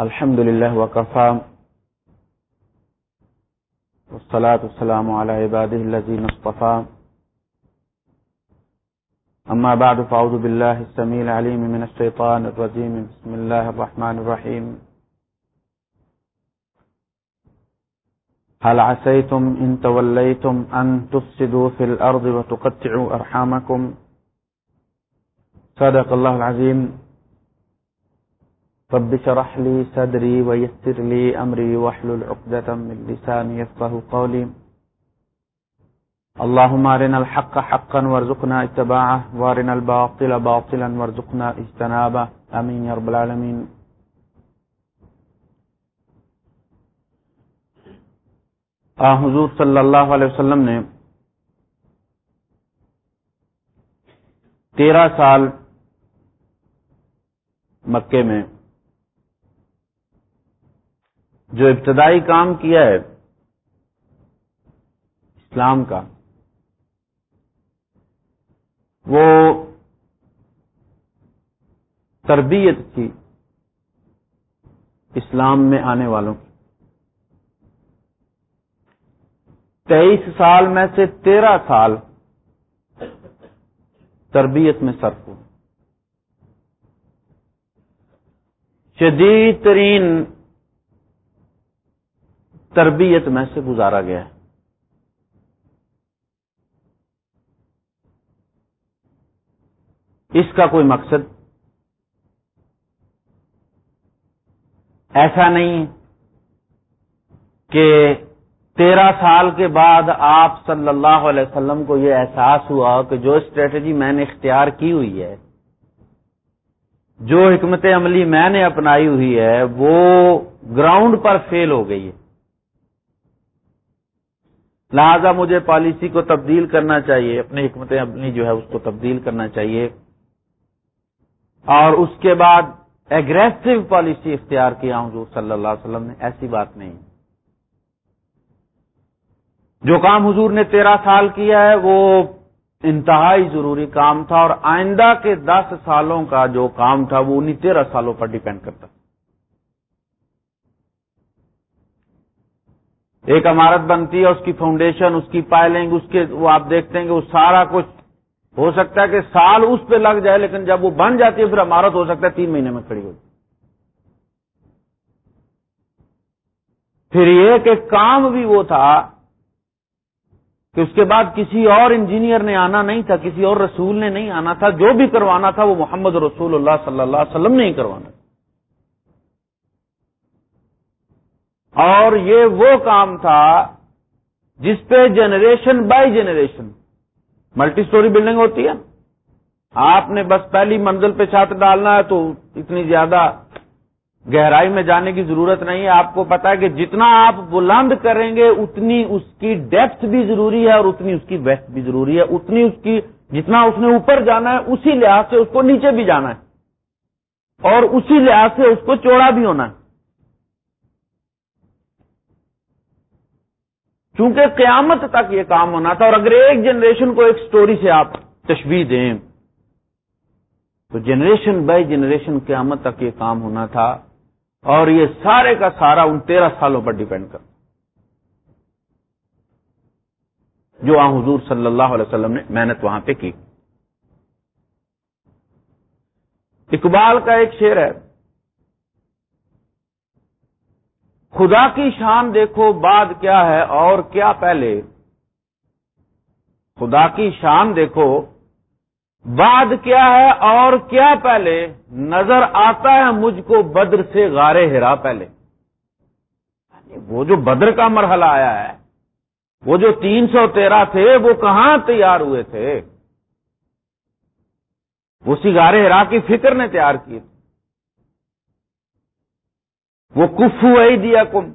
الحمد لله وكفى. والصلاة والسلام على عباده الذين اصطفى. أما بعد، فأعوذ بالله السميع العليم من الشيطان الرجيم. بسم الله الرحمن الرحيم. هل عسيتم إن توليتم أن تفسدوا في الأرض وتقطعوا أرحامكم؟ صدق الله العظيم. رب شرح لي صدري ويسر لي أمري وحل العقدة من لساني يفقه قولي. اللهم أرنا الحق حقا وارزقنا اتباعه وارنا الباطل باطلا وارزقنا اجتنابه. أمين يا رب العالمين. آه حضور صلی اللہ علیہ وسلم نے تیرہ سال مکے میں جو ابتدائی کام کیا ہے، اسلام کا، وہ تربیت تھی اسلام میں آنے والوں کی۔ تیئیس سال میں سے تیرہ سال تربیت میں صرف ہو شدید ترین تربیت میں سے گزارا گیا ہے۔ اس کا کوئی مقصد ایسا نہیں کہ تیرہ سال کے بعد آپ صلی اللہ علیہ وسلم کو یہ احساس ہوا کہ جو اسٹریٹجی میں نے اختیار کی ہوئی ہے، جو حکمت عملی میں نے اپنائی ہوئی ہے، وہ گراؤنڈ پر فیل ہو گئی ہے۔ لہذا مجھے پالیسی کو تبدیل کرنا چاہیے، اپنی حکمت اپنی جو ہے اس کو تبدیل کرنا چاہیے۔ اور اس کے بعد ایگریسو پالیسی اختیار کیا ہوں جو صلی اللہ علیہ وسلم نے، ایسی بات نہیں۔ جو کام حضور نے تیرہ سال کیا ہے، وہ انتہائی ضروری کام تھا اور آئندہ کے دس سالوں کا جو کام تھا، وہ انہیں تیرہ سالوں پر ڈیپینڈ کرتا ایک عمارت بنتی ہے، اس کی فاؤنڈیشن اس کی پائلنگ اس کے وہ آپ دیکھتے ہیں کہ وہ سارا کچھ ہو سکتا ہے کہ سال اس پہ لگ جائے، لیکن جب وہ بن جاتی ہے، پھر عمارت ہو سکتا ہے، تین مہینے میں کھڑی ہوتی پھر یہ کہ کام بھی وہ تھا کہ اس کے بعد کسی اور انجینئر نے آنا نہیں تھا، کسی اور رسول نے نہیں آنا تھا، جو بھی کروانا تھا، وہ محمد رسول اللہ صلی اللہ علیہ وسلم نے ہی کروانا تھا۔ اور یہ وہ کام تھا جس پہ generation by generation multi storey building ہوتی ہے۔ آپ نے بس پہلی منزل پہ چھت ڈالنا ہے تو اتنی زیادہ گہرائی میں جانے کی ضرورت نہیں ہے۔ آپ کو پتا ہے کہ جتنا آپ بلند کریں گے، اتنی اس کی ڈیپتھ بھی ضروری ہے اور اتنی اس کی ویسٹ بھی ضروری ہے۔ اتنی اس کی جتنا اس نے اوپر جانا ہے، اسی لحاظ سے اس کو نیچے بھی جانا ہے اور اسی لحاظ سے اس کو چوڑا بھی ہونا ہے۔ چونکہ قیامت تک یہ کام ہونا تھا اور اگر ایک جنریشن کو ایک سٹوری سے آپ تشبیح دیں۔ تو جنریشن بائی جنریشن قیامت تک یہ کام ہونا تھا اور یہ سارے کا سارا ان تیرہ سالوں پر ڈیپینڈ کرتا۔ جو آ حضور صلی اللہ علیہ وسلم نے محنت وہاں پہ کی۔ اقبال کا ایک شعر ہے۔ خدا کی شان دیکھو بعد کیا ہے اور کیا پہلے؟ خدا کی شان دیکھو، بعد کیا ہے اور کیا پہلے؟ نظر آتا ہے مجھ کو بدر سے غارے ہرا پہلے۔ یعنی وہ جو بدر کا مرحلہ آیا ہے، وہ جو تین سو تیرہ تھے، وہ کہاں تیار ہوئے تھے؟ اسی گارے ہرا کی فکر نے تیار کی تھی وہ کفو ہی دیا کم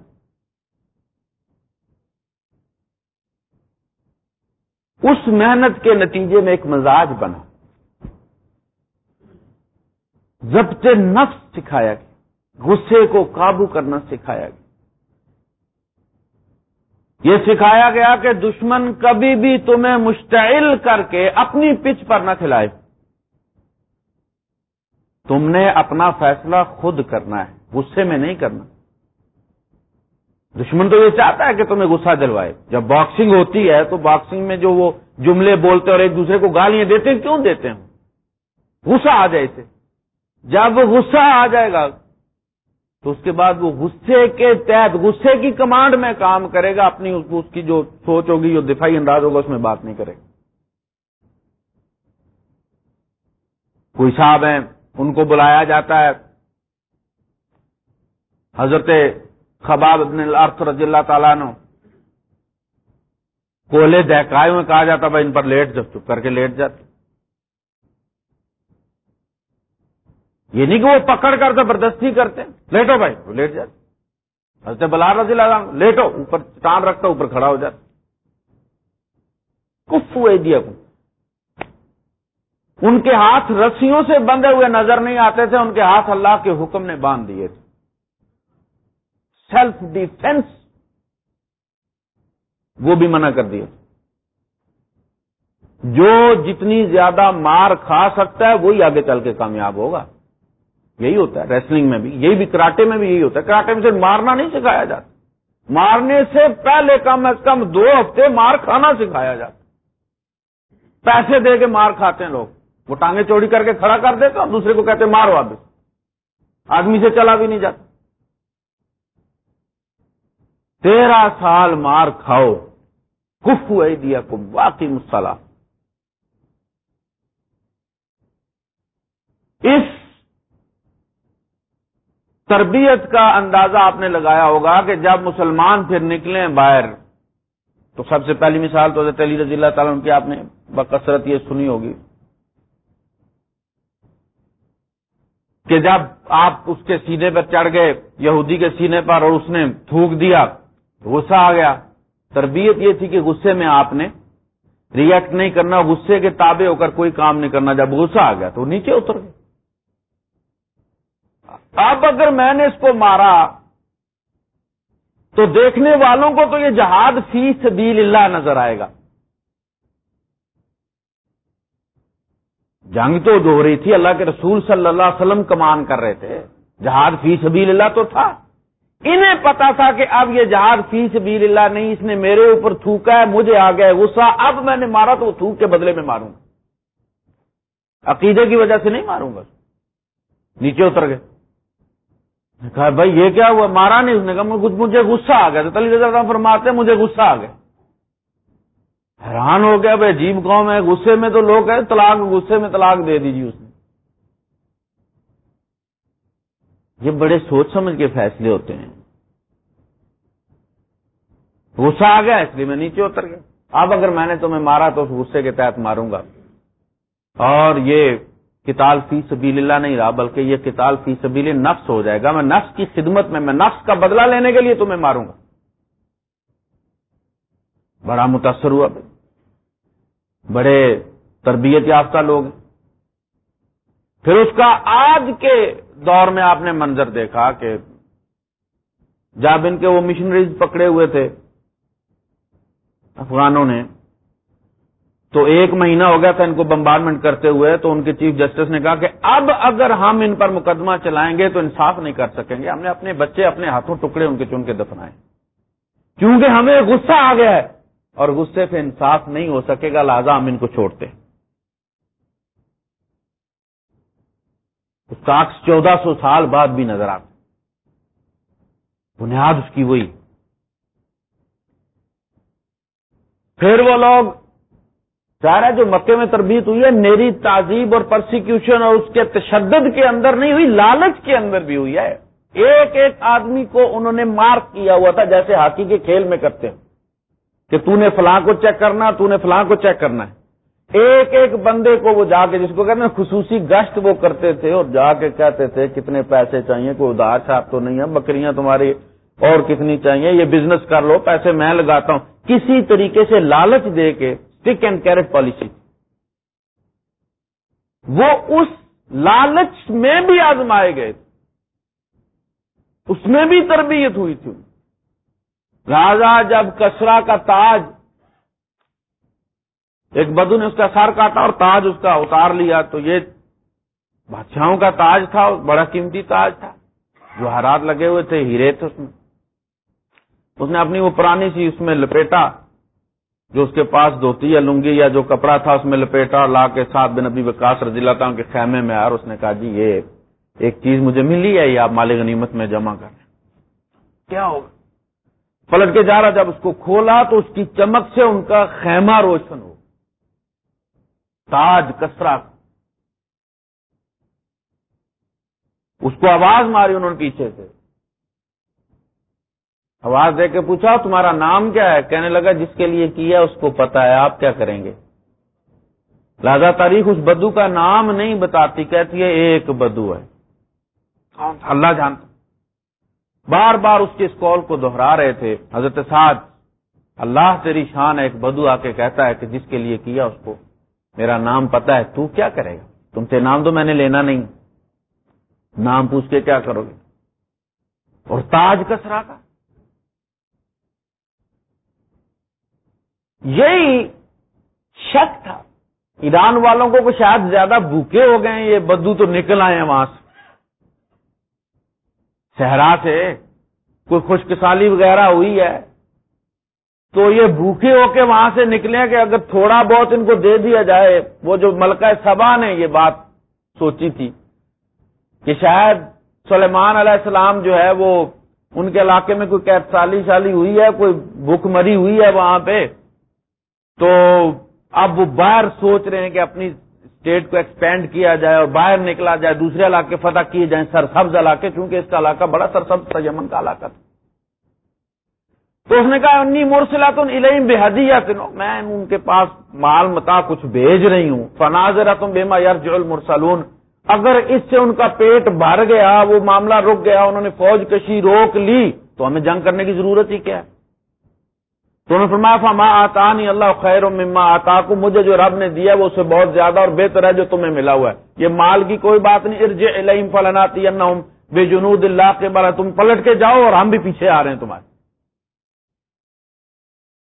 اس محنت کے نتیجے میں ایک مزاج بنا۔ ضبط نفس سکھایا گیا۔ غصے کو قابو کرنا سکھایا گیا۔ یہ سکھایا گیا کہ دشمن کبھی بھی تمہیں مشتعل کر کے اپنی پچ پر نہ کھلائے۔ تم نے اپنا فیصلہ خود کرنا ہے۔ غصے میں نہیں کرنا۔ دشمن تو یہ چاہتا ہے کہ تمہیں غصہ دلوائے۔ جب باکسنگ ہوتی ہے تو باکسنگ میں جو وہ جملے بولتے اور ایک دوسرے کو گالیاں دیتے ہیں، کیوں دیتے ہیں؟ غصہ آ جائے اسے۔ جب وہ غصہ آ جائے گا، تو اس کے بعد وہ غصے کے تحت، غصے کی کمانڈ میں کام کرے گا، اپنی اس کی جو سوچ ہوگی، جو دفاعی انداز ہوگا، اس میں بات نہیں کرے گا۔ کوئی صاحب ہیں، ان کو بلایا جاتا ہے حضرت خباب ابن الارث رضی اللہ تعالیٰ نے کولے دہکائے میں کہا جاتا بھائی ان پر لیٹ جب چپ کر کے لیٹ جاتے۔ یہ نہیں کہ وہ پکڑ کر زبردستی کرتے لیٹو بھائی، وہ لیٹ جاتے۔ حضرت بلار رضی اللہ عنہ، لیٹو، اوپر ٹانگ رکھتا، اوپر کھڑا ہو جاتا۔ کف ہوئے دیا کو۔ ان کے ہاتھ رسیوں سے بندھے ہوئے نظر نہیں آتے تھے، ان کے ہاتھ اللہ کے حکم نے باندھ دیے تھے۔ سیلف ڈیفینس وہ بھی منع کر دیا۔ جو جتنی زیادہ مار کھا سکتا ہے وہی آگے چل کے کامیاب ہوگا۔ یہی ہوتا ہے ریسلنگ میں بھی، یہی بھی کراٹے میں بھی یہی ہوتا ہے۔ کراٹے میں سے مارنا نہیں سکھایا جاتا۔ مارنے سے پہلے کم از کم دو ہفتے مار کھانا سکھایا جاتا۔ پیسے دے کے مار کھاتے ہیں لوگ۔ وہ ٹانگیں چوڑی کر کے کھڑا کر دیتے اور دوسرے کو کہتے مار واپس۔ آدمی سے چلا بھی نہیں جاتا۔ تیرہ سال مار کھاؤ۔ کف ہوئی دیا کو واقعی مسئلہ اس تربیت کا اندازہ آپ نے لگایا ہوگا کہ جب مسلمان پھر نکلیں باہر، تو سب سے پہلی مثال تو علی رضی اللہ تعالیٰ کی آپ نے بکثرت یہ سنی ہوگی۔ کہ جب آپ اس کے سینے پر چڑھ گئے، یہودی کے سینے پر اور اس نے تھوک دیا غصہ آ گیا۔ تربیت یہ تھی کہ غصے میں آپ نے ریئیکٹ نہیں کرنا، غصے کے تابع ہو کر کوئی کام نہیں کرنا۔ جب غصہ آ گیا تو نیچے اتر گئے۔ اب اگر میں نے اس کو مارا، تو دیکھنے والوں کو تو یہ جہاد فی سبیل اللہ نظر آئے گا۔ جنگ تو جو ہو رہی تھی، اللہ کے رسول صلی اللہ علیہ وسلم کمان کر رہے تھے۔ جہاد فی سبیل اللہ تو تھا۔ انہیں پتا تھا کہ اب یہ جہاد فی سبیل اللہ نہیں، اس نے میرے اوپر تھوکا ہے، مجھے آ گیا غصہ، اب میں نے مارا تو وہ تھوک کے بدلے میں ماروں۔ گا عقیدے کی وجہ سے نہیں ماروں گا نیچے اتر گئے۔ کہا، بھائی یہ کیا ہوا؟ مارا نہیں اس نے کہا مجھے غصہ آ گیا۔ تو تلی رضا فرماتے مجھے غصہ آ گیا۔ حیران ہو گیا، بھائی عجیب قوم ہے، غصے میں تو لوگ ہیں، طلاق، غصے میں طلاق دے دیجیے اس نے۔ یہ بڑے سوچ سمجھ کے فیصلے ہوتے ہیں۔ غصہ آ گیا، اس لیے میں نیچے اتر گیا۔ اب اگر میں نے تمہیں مارا تو اس غصے کے تحت ماروں گا۔ اور یہ کتال فی سبیل اللہ نہیں رہا، بلکہ یہ کتال فی سبیل نفس ہو جائے گا۔ میں نفس کی خدمت میں میں نفس کا بدلہ لینے کے لیے تمہیں ماروں گا۔ بڑا متاثر ہوا۔ بڑے تربیت یافتہ لوگ۔ پھر اس کا آج کے دور میں آپ نے منظر دیکھا کہ جب ان کے وہ مشنریز پکڑے ہوئے تھے افغانوں نے۔ تو ایک مہینہ ہو گیا تھا ان کو بمبارمنٹ کرتے ہوئے، تو ان کے چیف جسٹس نے کہا کہ اب اگر ہم ان پر مقدمہ چلائیں گے تو انصاف نہیں کر سکیں گے۔ ہم نے اپنے بچے، اپنے ہاتھوں ٹکڑے ان کے چن کے دفنائے۔ کیونکہ ہمیں غصہ آ گیا ہے اور غصے سے انصاف نہیں ہو سکے گا، لہذا ہم ان کو چھوڑتے کاکس چودہ سو سال بعد بھی نظر آتے بنیاد اس کی وہی۔ پھر وہ لوگ سارا جو مکے میں تربیت ہوئی ہے میری تعزیب اور پرسیکیوشن اور اس کے تشدد کے اندر نہیں ہوئی، لالچ کے اندر بھی ہوئی ہے۔ ایک ایک آدمی کو انہوں نے مارک کیا ہوا تھا، جیسے ہاکی کے کھیل میں کرتے ہیں کہ تو نے فلاں کو چیک کرنا، تو نے فلاں کو چیک کرنا ہے۔ ایک ایک بندے کو وہ جا کے جس کو کہتے ہیں خصوصی گشت وہ کرتے تھے اور جا کے کہتے تھے، کتنے پیسے چاہیے، کوئی ادار چھاپ تو نہیں ہے بکریاں تمہاری اور کتنی چاہیے، یہ بزنس کر لو، پیسے میں لگاتا ہوں۔ کسی طریقے سے لالچ دے کے اسٹک اینڈ کیرٹ پالیسی وہ اس لالچ میں بھی آزمائے گئے۔ اس میں بھی تربیت ہوئی تھی۔ راجا جب کسرا کا تاج ایک بدو نے اس کا سر کاٹا اور تاج اس کا اتار لیا تو یہ بادشاہوں کا تاج تھا، بڑا قیمتی تاج تھا۔ جو ہرات لگے ہوئے تھے، ہیرے تھے اس میں۔ اس نے اپنی وہ پرانی سی اس میں لپیٹا، جو اس کے پاس دھوتی یا لنگی یا جو کپڑا تھا، اس میں لپیٹا لا کے ساتھ بن ابھی وکاس رضی اللہ تعالیٰ کے خیمے میں آیا اور اس نے کہا جی یہ ایک چیز مجھے ملی ہے، یہ آپ مال غنیمت میں جمع کر کیا ہوگا پلٹ کے جا رہا، جب اس کو کھولا تو اس کی چمک سے ان کا خیمہ روشن ہو۔ تاج کسرا اس کو آواز ماری انہوں نے پیچھے سے۔ آواز دے کے پوچھا، تمہارا نام کیا ہے؟ کہنے لگا، جس کے لیے کیا اس کو پتا ہے، آپ کیا کریں گے؟ لہذا تاریخ اس بدو کا نام نہیں بتاتی، کہتی ہے، ایک بدو ہے۔ اللہ جانتا۔ بار بار اس کے اس کال کو دوہرا رہے تھے۔ حضرت سعد، اللہ تیری شان ہے، ایک بدو آ کے کہتا ہے کہ جس کے لیے کیا اس کو۔ میرا نام پتا ہے، تو کیا کرے گا؟ تم سے نام تو میں نے لینا نہیں۔ نام پوچھ کے کیا کرو گے؟ اور تاج کسرا کا یہی شک تھا۔ ایران والوں کو شاید زیادہ بھوکے ہو گئے یہ بدو تو نکل آئے ہیں وہاں سے۔ صحرا سے کوئی خوشک سالی وغیرہ ہوئی ہے؟ تو یہ بھوکے ہو کے وہاں سے نکلے کہ اگر تھوڑا بہت ان کو دے دیا جائے، وہ جو ملکہ سبا نے یہ بات سوچی تھی کہ شاید سلیمان علیہ السلام جو ہے وہ ان کے علاقے میں کوئی قید سالی شالی ہوئی ہے، کوئی بھوک مری ہوئی ہے وہاں پہ، تو اب وہ باہر سوچ رہے ہیں کہ اپنی اسٹیٹ کو ایکسپینڈ کیا جائے اور باہر نکلا جائے، دوسرے علاقے فتح کیے جائیں، سرسبز علاقے، چونکہ اس کا علاقہ بڑا سرسبز تھا، یمن کا علاقہ تھا۔ تو اس نے کہا، انی مورسلا تو علم بے حدیہ میں ان کے پاس مال متا کچھ بھیج رہی ہوں. فناز تم بیما یار مرسلون اگر اس سے ان کا پیٹ بھر گیا، وہ معاملہ رک گیا، انہوں نے فوج کشی روک لی، تو ہمیں جنگ کرنے کی ضرورت ہی کیا ہے؟ تو انہوں نے فرمایا، فما آتا نہیں اللہ خیر و مما آتا کو مجھے جو رب نے دیا، وہ اسے بہت زیادہ اور بہتر ہے جو تمہیں ملا ہوا ہے. یہ مال کی کوئی بات نہیں. ارج علم فلناتی بے جنود اللہ کے بارے تم پلٹ کے جاؤ اور ہم بھی پیچھے آ رہے ہیں تمہارے.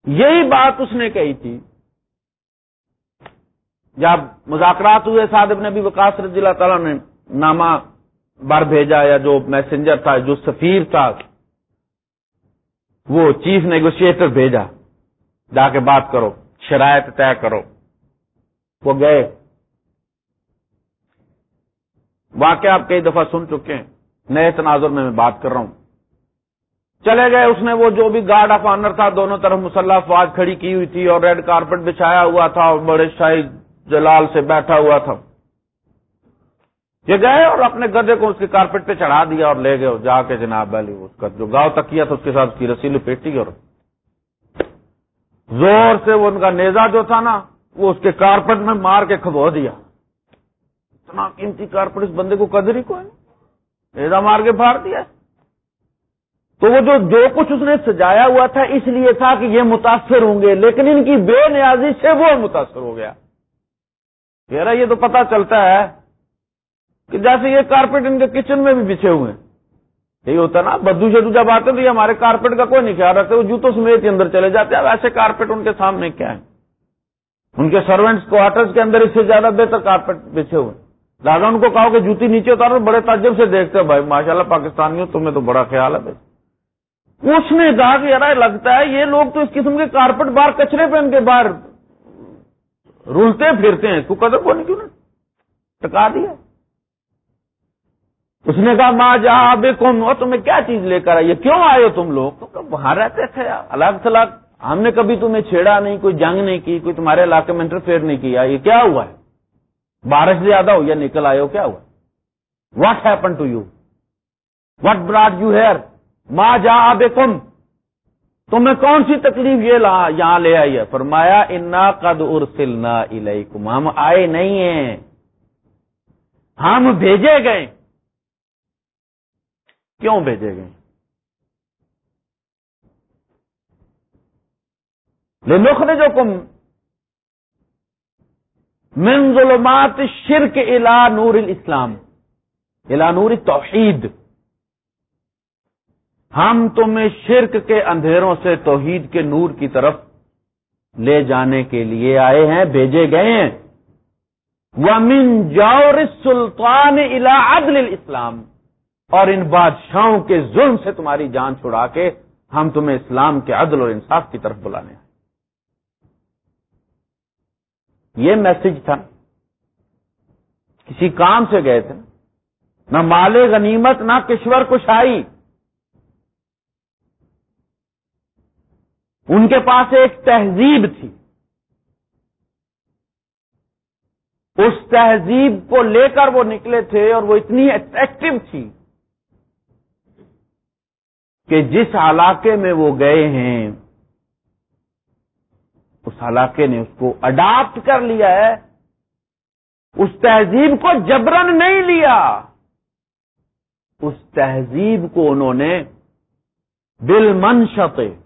یہی بات اس نے کہی تھی۔ جب مذاکرات ہوئے صادب نے بھی وکاس رضی اللہ تعالیٰ نے نامہ بار بھیجا یا جو میسنجر تھا، جو سفیر تھا، وہ چیف نیگوشیٹر بھیجا۔ جا کے بات کرو، شرائط طے کرو۔ وہ گئے۔ واقعہ آپ کئی دفعہ سن چکے ہیں۔ نئے تناظر میں میں بات کر رہا ہوں۔ چلے گئے۔ اس نے وہ جو بھی گارڈ آف آنر تھا، دونوں طرف مسلح فوج کھڑی کی ہوئی تھی اور ریڈ کارپیٹ بچھایا ہوا تھا اور بڑے شاہی جلال سے بیٹھا ہوا تھا۔ یہ گئے اور اپنے گدے کو اس کے کارپیٹ پہ چڑھا دیا اور لے گئے جا کے جناب علی اس کا جو گاؤں تک کیا تھا، اس کے ساتھ اس کی رسی لپیٹی اور زور سے وہ ان کا نیزا جو تھا نا، وہ اس کے کارپیٹ میں مار کے کھبو دیا۔ اتنا قیمتی کارپیٹ اس بندے کو قدر ہی کوئی نیزا مار کے پھاڑ دیا۔ تو وہ جو جو کچھ اس نے سجایا ہوا تھا اس لیے تھا کہ یہ متاثر ہوں گے، لیکن ان کی بے نیازی سے وہ متاثر ہو گیا۔ میرا یہ تو پتا چلتا ہے کہ جیسے یہ کارپیٹ ان کے کچن میں بھی بچھے ہوئے ہیں۔ یہی ہوتا نا، بدو شدو جب آتے تو یہ ہمارے کارپیٹ کا کوئی نہیں خیال رکھتے، وہ جوتوں سمیت کے اندر چلے جاتے ہیں۔ ایسے کارپیٹ ان کے سامنے کیا ہے ان کے سروینٹس کوارٹرز کے اندر اس سے زیادہ بہتر کارپیٹ بچھے ہوئے دادا ان کو کہو کہ جوتی نیچے اتارو، بڑے تعجب سے دیکھتے ہیں بھائی ماشاء اللہ پاکستانیوں، تمہیں تو بڑا خیال ہے بھائی۔ اس نے کہا کہ یار لگتا ہے، یہ لوگ تو اس قسم کے کارپیٹ باہر کچرے پہ ان کے باہر رولتے پھرتے ہیں اس کو قدر کو نہیں؟ کیوں ٹکا دیا۔ اس نے کہا، ماں جا بے کون ہو تمہیں کیا چیز لے کر آئیے کیوں آئے ہو تم لوگ؟ تو وہاں رہتے تھے، الگ تھلگ۔ ہم نے کبھی تمہیں چھیڑا نہیں، کوئی جنگ نہیں کی، کوئی تمہارے علاقے میں انٹرفیئر نہیں کیا۔ یہ کیا ہوا ہے؟ بارش زیادہ ہو یا نکل آئے ہو؟ کیا ہوا what happen to you what brought you here ماں جا کم تمہیں کون سی تکلیف یہ یہاں لے آئی ہے؟ فرمایا، انا قد ارسلنا الیکم ہم آئے نہیں ہیں۔ ہم بھیجے گئے۔ کیوں بھیجے گئے؟ لے جو کم من ظلمات شرک الا نور الاسلام الا نور توحید ہم تمہیں شرک کے اندھیروں سے توحید کے نور کی طرف لے جانے کے لیے آئے ہیں، بھیجے گئے ہیں۔ ومن جور سلطان الا عدل الاسلام اور ان بادشاہوں کے ظلم سے تمہاری جان چھڑا کے ہم تمہیں اسلام کے عدل اور انصاف کی طرف بلانے ہیں۔ یہ میسج تھا۔ کسی کام سے گئے تھے۔ نہ مال غنیمت، نہ کشور کشائی۔ ان کے پاس ایک تہذیب تھی۔ اس تہذیب کو لے کر وہ نکلے تھے اور وہ اتنی اٹریکٹو تھی کہ جس علاقے میں وہ گئے ہیں، اس علاقے نے اس کو اڈاپٹ کر لیا ہے۔ اس تہذیب کو جبرن نہیں لیا۔ اس تہذیب کو انہوں نے دل منشتے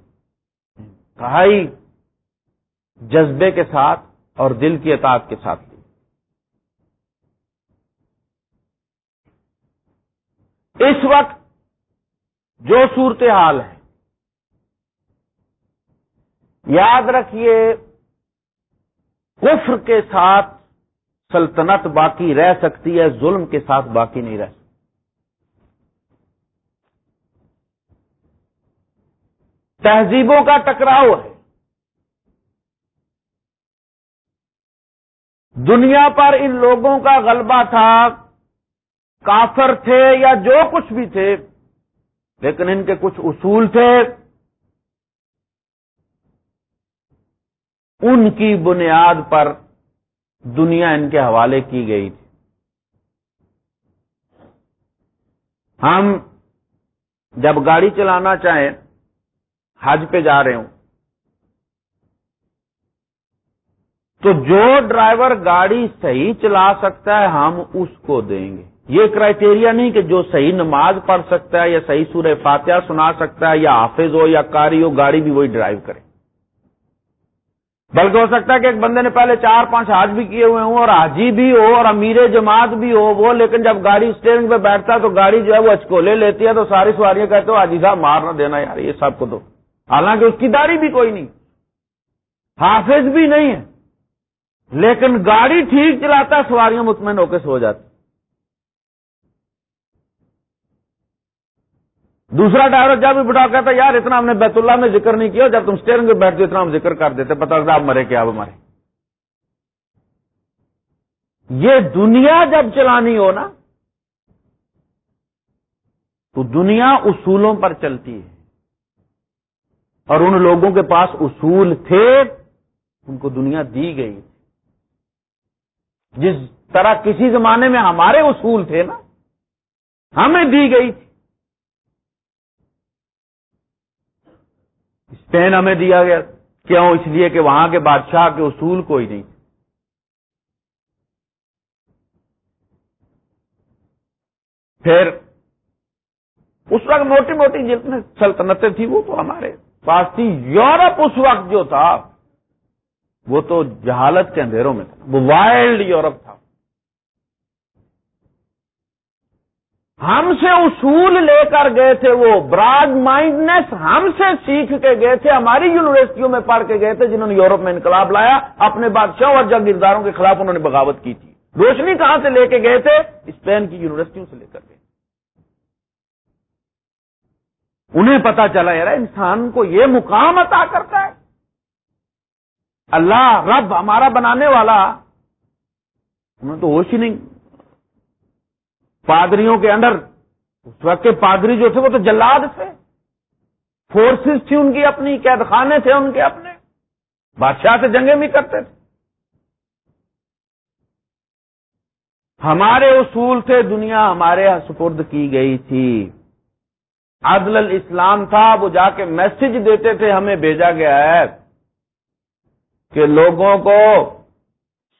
کہائی جذبے کے ساتھ اور دل کی اطاعت کے ساتھ لی اس وقت جو صورتحال ہے، یاد رکھیے، کفر کے ساتھ سلطنت باقی رہ سکتی ہے، ظلم کے ساتھ باقی نہیں رہ سکتی تہذیبوں کا ٹکراؤ ہے۔ دنیا پر ان لوگوں کا غلبہ تھا، کافر تھے یا جو کچھ بھی تھے، لیکن ان کے کچھ اصول تھے۔ ان کی بنیاد پر دنیا ان کے حوالے کی گئی تھی۔ ہم جب گاڑی چلانا چاہیں حج پہ جا رہے ہوں۔ تو جو ڈرائیور گاڑی صحیح چلا سکتا ہے، ہم اس کو دیں گے۔ یہ کرائٹیریا نہیں کہ جو صحیح نماز پڑھ سکتا ہے یا صحیح سورہ فاتحہ سنا سکتا ہے یا حافظ ہو یا کاری ہو، گاڑی بھی وہی ڈرائیو کرے۔ بلکہ ہو سکتا ہے کہ ایک بندے نے پہلے چار پانچ حاج بھی کیے ہوئے ہوں اور حاجی بھی ہو اور امیر جماعت بھی ہو، وہ لیکن جب گاڑی اسٹیئرنگ پہ بیٹھتا ہے تو گاڑی جو ہے وہ اچکولے لیتی ہے تو ساری سواریاں کہتے ہو حاجی صاحب، مار نہ دینا یار، یہ سب کو دو۔ حالانکہ اس کی داری بھی کوئی نہیں۔ حافظ بھی نہیں ہے۔ لیکن گاڑی ٹھیک چلاتا سواریاں مطمئن ہو کے سو جاتی۔ دوسرا ڈرائیور جب بھی بٹھا کہتا یار، اتنا ہم نے بیت اللہ میں ذکر نہیں کیا، جب تم اسٹیئرنگ پہ بیٹھتے اتنا ہم ذکر کر دیتے پتا آپ مرے کیا اب مرے۔ یہ دنیا جب چلانی ہو نا، تو دنیا اصولوں پر چلتی ہے۔ اور ان لوگوں کے پاس اصول تھے، ان کو دنیا دی گئی۔ جس طرح کسی زمانے میں ہمارے اصول تھے نا، ہمیں دی گئی۔ تھی اسپین ہمیں دیا گیا، کیوں؟ اس لیے کہ وہاں کے بادشاہ کے اصول کوئی نہیں۔ پھر اس وقت موٹی موٹی جتنے سلطنتیں تھیں، وہ تو ہمارے پاس یورپ اس وقت جو تھا، وہ تو جہالت کے اندھیروں میں تھا، وہ وائلڈ یورپ تھا۔ ہم سے اصول لے کر گئے تھے وہ براڈ مائنڈنیس ہم سے سیکھ کے گئے تھے، ہماری یونیورسٹیوں میں پڑھ کے گئے تھے، جنہوں نے یورپ میں انقلاب لایا، اپنے بادشاہوں اور جاگیرداروں کے خلاف انہوں نے بغاوت کی تھی۔ روشنی کہاں سے لے کے گئے تھے؟ اسپین کی یونیورسٹیوں سے لے کر گئے۔ انہیں پتا چلا، یار، انسان کو یہ مقام عطا کرتا ہے۔ اللہ رب ہمارا بنانے والا۔ انہیں تو ہوش ہی نہیں۔ پادریوں کے اندر، اس وقت کے پادری جو تھے، وہ تو جلاد تھے۔ فورسز تھی ان کی اپنی قید خانے تھے ان کے اپنے۔ بادشاہ سے جنگیں بھی کرتے تھے۔ ہمارے اصول تھے، دنیا ہمارے ہاں سپرد کی گئی تھی۔ عدل الاسلام تھا، وہ جا کے میسج دیتے تھے، ہمیں بھیجا گیا ہے کہ لوگوں کو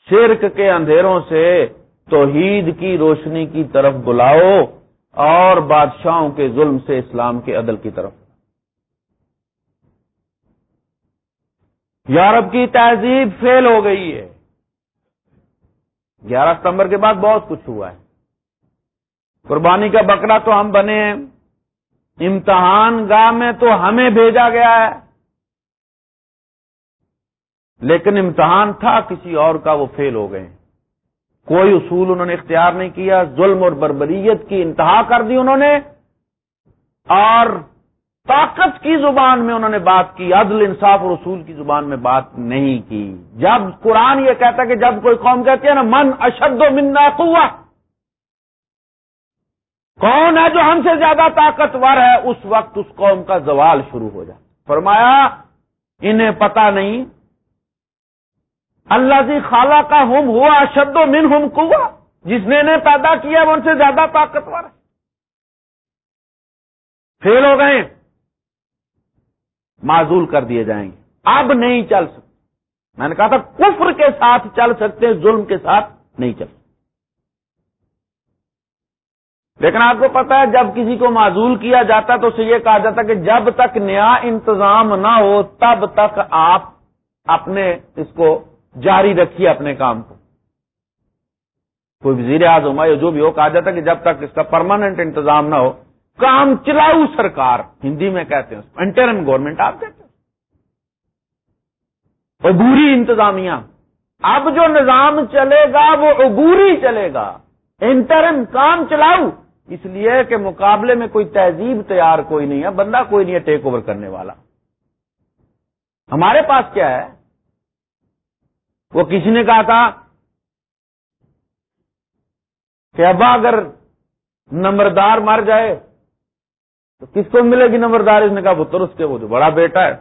شرک کے اندھیروں سے توحید کی روشنی کی طرف بلاؤ اور بادشاہوں کے ظلم سے اسلام کے عدل کی طرف۔ یورپ کی تہذیب فیل ہو گئی ہے۔ گیارہ ستمبر کے بعد بہت کچھ ہوا ہے۔ قربانی کا بکرا تو ہم بنے ہیں۔ امتحان گاہ میں تو ہمیں بھیجا گیا ہے۔ لیکن امتحان تھا، کسی اور کا وہ فیل ہو گئے۔ کوئی اصول انہوں نے اختیار نہیں کیا، ظلم اور بربریت کی انتہا کر دی انہوں نے۔ اور طاقت کی زبان میں انہوں نے بات کی، عدل، انصاف اور اصول کی زبان میں بات نہیں کی۔ جب قرآن یہ کہتا کہ جب کوئی قوم کہتی ہے نا، من اشد و منا قوت کون ہے جو ہم سے زیادہ طاقتور ہے؟ اس وقت اس قوم کا زوال شروع ہو جائے۔ فرمایا، انہیں پتا نہیں۔ اللہ جی خالہ کا ہم ہوا اشد و من ہم کوا جس نے انہیں پیدا کیا وہ ان سے زیادہ طاقتور ہے۔ فیل ہو گئے۔ معذول کر دیے جائیں گے۔ اب نہیں چل سکتے۔ میں نے کہا تھا، کفر کے ساتھ چل سکتے، ظلم کے ساتھ نہیں چل سکتے۔ لیکن آپ کو پتا ہے جب کسی کو معذول کیا جاتا تو اسے یہ کہا جاتا کہ جب تک نیا انتظام نہ ہو، تب تک آپ اپنے اس کو جاری رکھیے اپنے کام کو۔ کوئی وزیر اعظم ہے جو بھی ہو، کہا جاتا کہ جب تک اس کا پرماننٹ انتظام نہ ہو، کام چلاؤ سرکار۔ ہندی میں کہتے ہیں انٹرم گورنمنٹ آپ کہتے ہیں۔ عبوری انتظامیہ۔ اب جو نظام چلے گا، وہ عبوری چلے گا۔ انٹرم کام چلاؤ۔ اس لیے کہ مقابلے میں کوئی تہذیب تیار کوئی نہیں ہے، بندہ کوئی نہیں ہے ٹیک اوور کرنے والا۔ ہمارے پاس کیا ہے؟ وہ کسی نے کہا تھا؟ کہ ابا اگر نمبردار مر جائے تو کس کو ملے گی نمبردار؟ اس نے کہا، پتر، اس کے وہ جو بڑا بیٹا ہے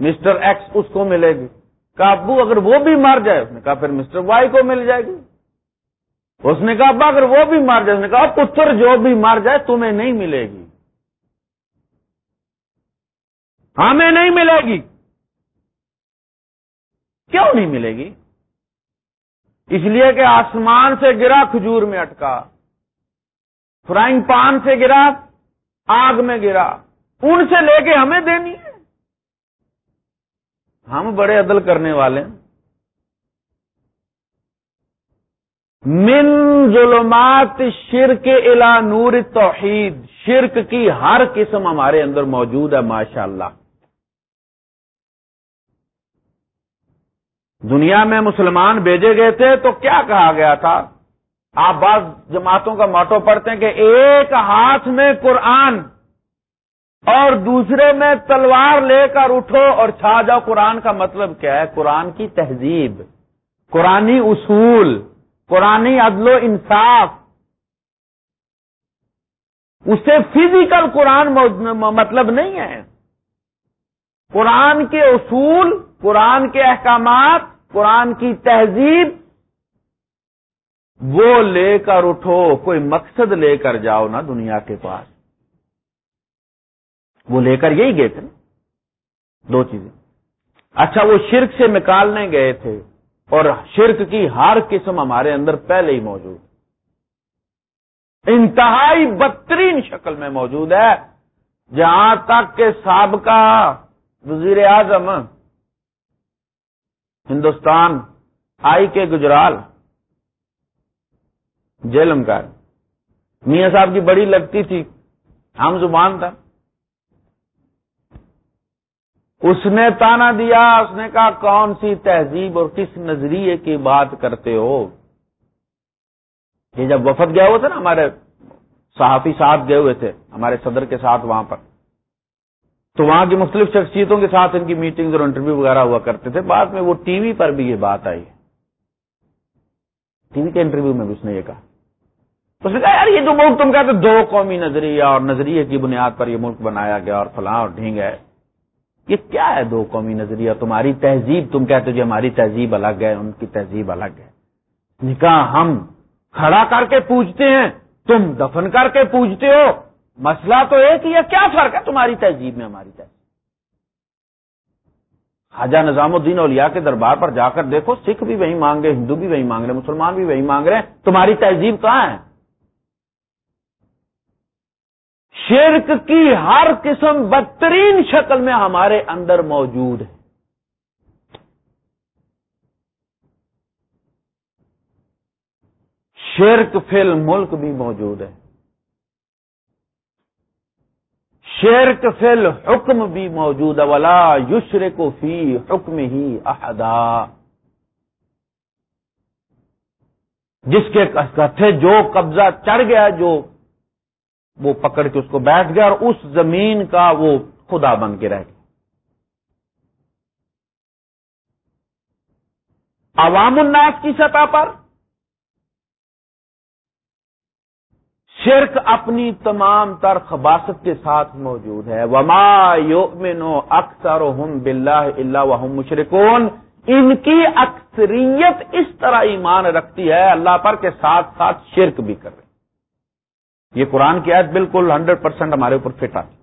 مسٹر ایکس اس کو ملے گی۔ کہا، ابو اگر وہ بھی مر جائے، اس نے کہا، پھر مسٹر وائی کو مل جائے گی۔ اس نے کہا، ابا، اگر وہ بھی مر جائے، اس نے کہا پتر جو بھی مر جائے، تمہیں نہیں ملے گی۔ ہمیں نہیں ملے گی۔ کیوں نہیں ملے گی؟ اس لیے کہ آسمان سے گرا کھجور میں اٹکا، فرائنگ پان سے گرا، آگ میں گرا، ان سے لے کے ہمیں دینی ہے۔ ہم بڑے عدل کرنے والے ہیں۔ من ظلمات شرک الا نور توحید شرک کی ہر قسم ہمارے اندر موجود ہے ماشاء اللہ دنیا میں مسلمان بھیجے گئے تھے تو کیا کہا گیا تھا؟ آپ بعض جماعتوں کا موٹو پڑھتے ہیں کہ ایک ہاتھ میں قرآن اور دوسرے میں تلوار لے کر اٹھو اور چھا جاؤ، قرآن کا مطلب کیا ہے؟ قرآن کی تہذیب، قرآنی اصول۔ قرآنی عدل و انصاف۔ اس سے فزیکل قرآن مطلب نہیں ہے۔ قرآن کے اصول، قرآن کے احکامات، قرآن کی تہذیب، وہ لے کر اٹھو، کوئی مقصد لے کر جاؤ نا دنیا کے پاس۔ وہ لے کر یہی گئے تھے۔ نا دو چیزیں۔ اچھا وہ شرک سے نکالنے گئے تھے۔ اور شرک کی ہر قسم ہمارے اندر پہلے ہی موجود انتہائی بدترین شکل میں موجود ہے۔ جہاں تک کہ سابقہ وزیر اعظم ہندوستان، آئی کے گجرال جیلم کا میاں صاحب کی بڑی لگتی تھی ہم زبان تھا۔ اس نے تانا دیا، اس نے کہا، کون سی تہذیب اور کس نظریے کی بات کرتے ہو؟ یہ جب وفد گئے ہوئے تھے نا، ہمارے صحافی صاحب گئے ہوئے تھے، ہمارے صدر کے ساتھ وہاں پر۔ تو وہاں کی مختلف شخصیتوں کے ساتھ ان کی میٹنگ اور انٹرویو وغیرہ ہوا کرتے تھے۔ بعد میں وہ ٹی وی پر بھی یہ بات آئی۔ ٹی وی کے انٹرویو میں بھی اس نے یہ کہا۔ اس نے کہا، یار، یہ جو ملک تم کہتے دو قومی نظریہ اور نظریے کی بنیاد پر یہ ملک بنایا گیا اور فلاں اور ڈھینگ ہے۔ یہ کیا ہے دو قومی نظریہ؟ تمہاری تہذیب، تم کہتے جو جی ہماری تہذیب الگ ہے، ان کی تہذیب الگ ہے۔ نکاح ہم کھڑا کر کے پوچھتے ہیں، تم دفن کر کے پوچھتے ہو۔ مسئلہ تو ایک ہی ہے، کیا فرق ہے تمہاری تہذیب میں ہماری تہذیب؟ خواجہ نظام الدین اولیاء کے دربار پر جا کر دیکھو، سکھ بھی وہی مانگ رہے ہندو بھی وہی مانگ رہے مسلمان بھی وہی مانگ رہے ہیں۔ تمہاری تہذیب کہاں ہے؟ شرک کی ہر قسم بدترین شکل میں ہمارے اندر موجود ہے۔ شرک فل ملک بھی موجود ہے۔ شرک فل حکم بھی موجود ہے۔ ولا یشر کو فی حکم ہی احدا۔ جس کے تھے جو قبضہ چڑھ گیا، جو وہ پکڑ کے اس کو بیٹھ گیا اور اس زمین کا وہ خدا بن کے رہ گیا۔ عوام الناس کی سطح پر شرک اپنی تمام تر خباست کے ساتھ موجود ہے۔ وما یؤمنو اکثر ہم بلّہ اللہ وحم مشرقون ان کی اکثریت اس طرح ایمان رکھتی ہے اللہ پر کے ساتھ ساتھ شرک بھی کر یہ قرآن کی عید بالکل ہنڈریڈ پرسینٹ ہمارے اوپر فٹ آتی۔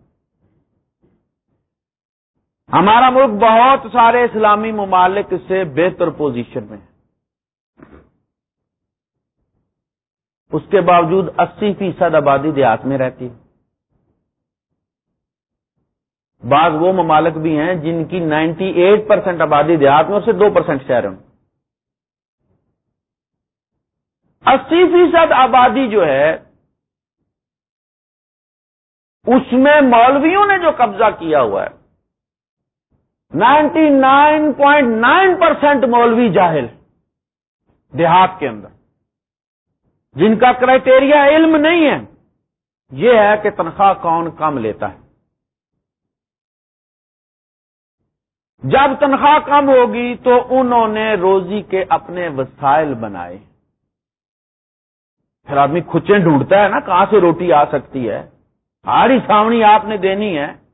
ہمارا ملک بہت سارے اسلامی ممالک سے بہتر پوزیشن میں ہے۔ اس کے باوجود اسی فیصد آبادی دیہات میں رہتی ہے۔ بعض وہ ممالک بھی ہیں جن کی نائنٹی ایٹ پرسینٹ آبادی دیہات میں اور سے دو پرسینٹ شہروں میں اسی فیصد آبادی جو ہے اس میں مولویوں نے جو قبضہ کیا ہوا ہے، ninety nine point nine percent مولوی جاہل دیہات کے اندر۔ جن کا کرائٹیریا علم نہیں ہے، یہ ہے کہ تنخواہ کون کم لیتا ہے۔ جب تنخواہ کم ہوگی تو انہوں نے روزی کے اپنے وسائل بنائے۔ پھر آدمی کھچے ڈھونڈتا ہے نا، کہاں سے روٹی آ سکتی ہے؟ ہاری سامنی آپ نے دینی ہے۔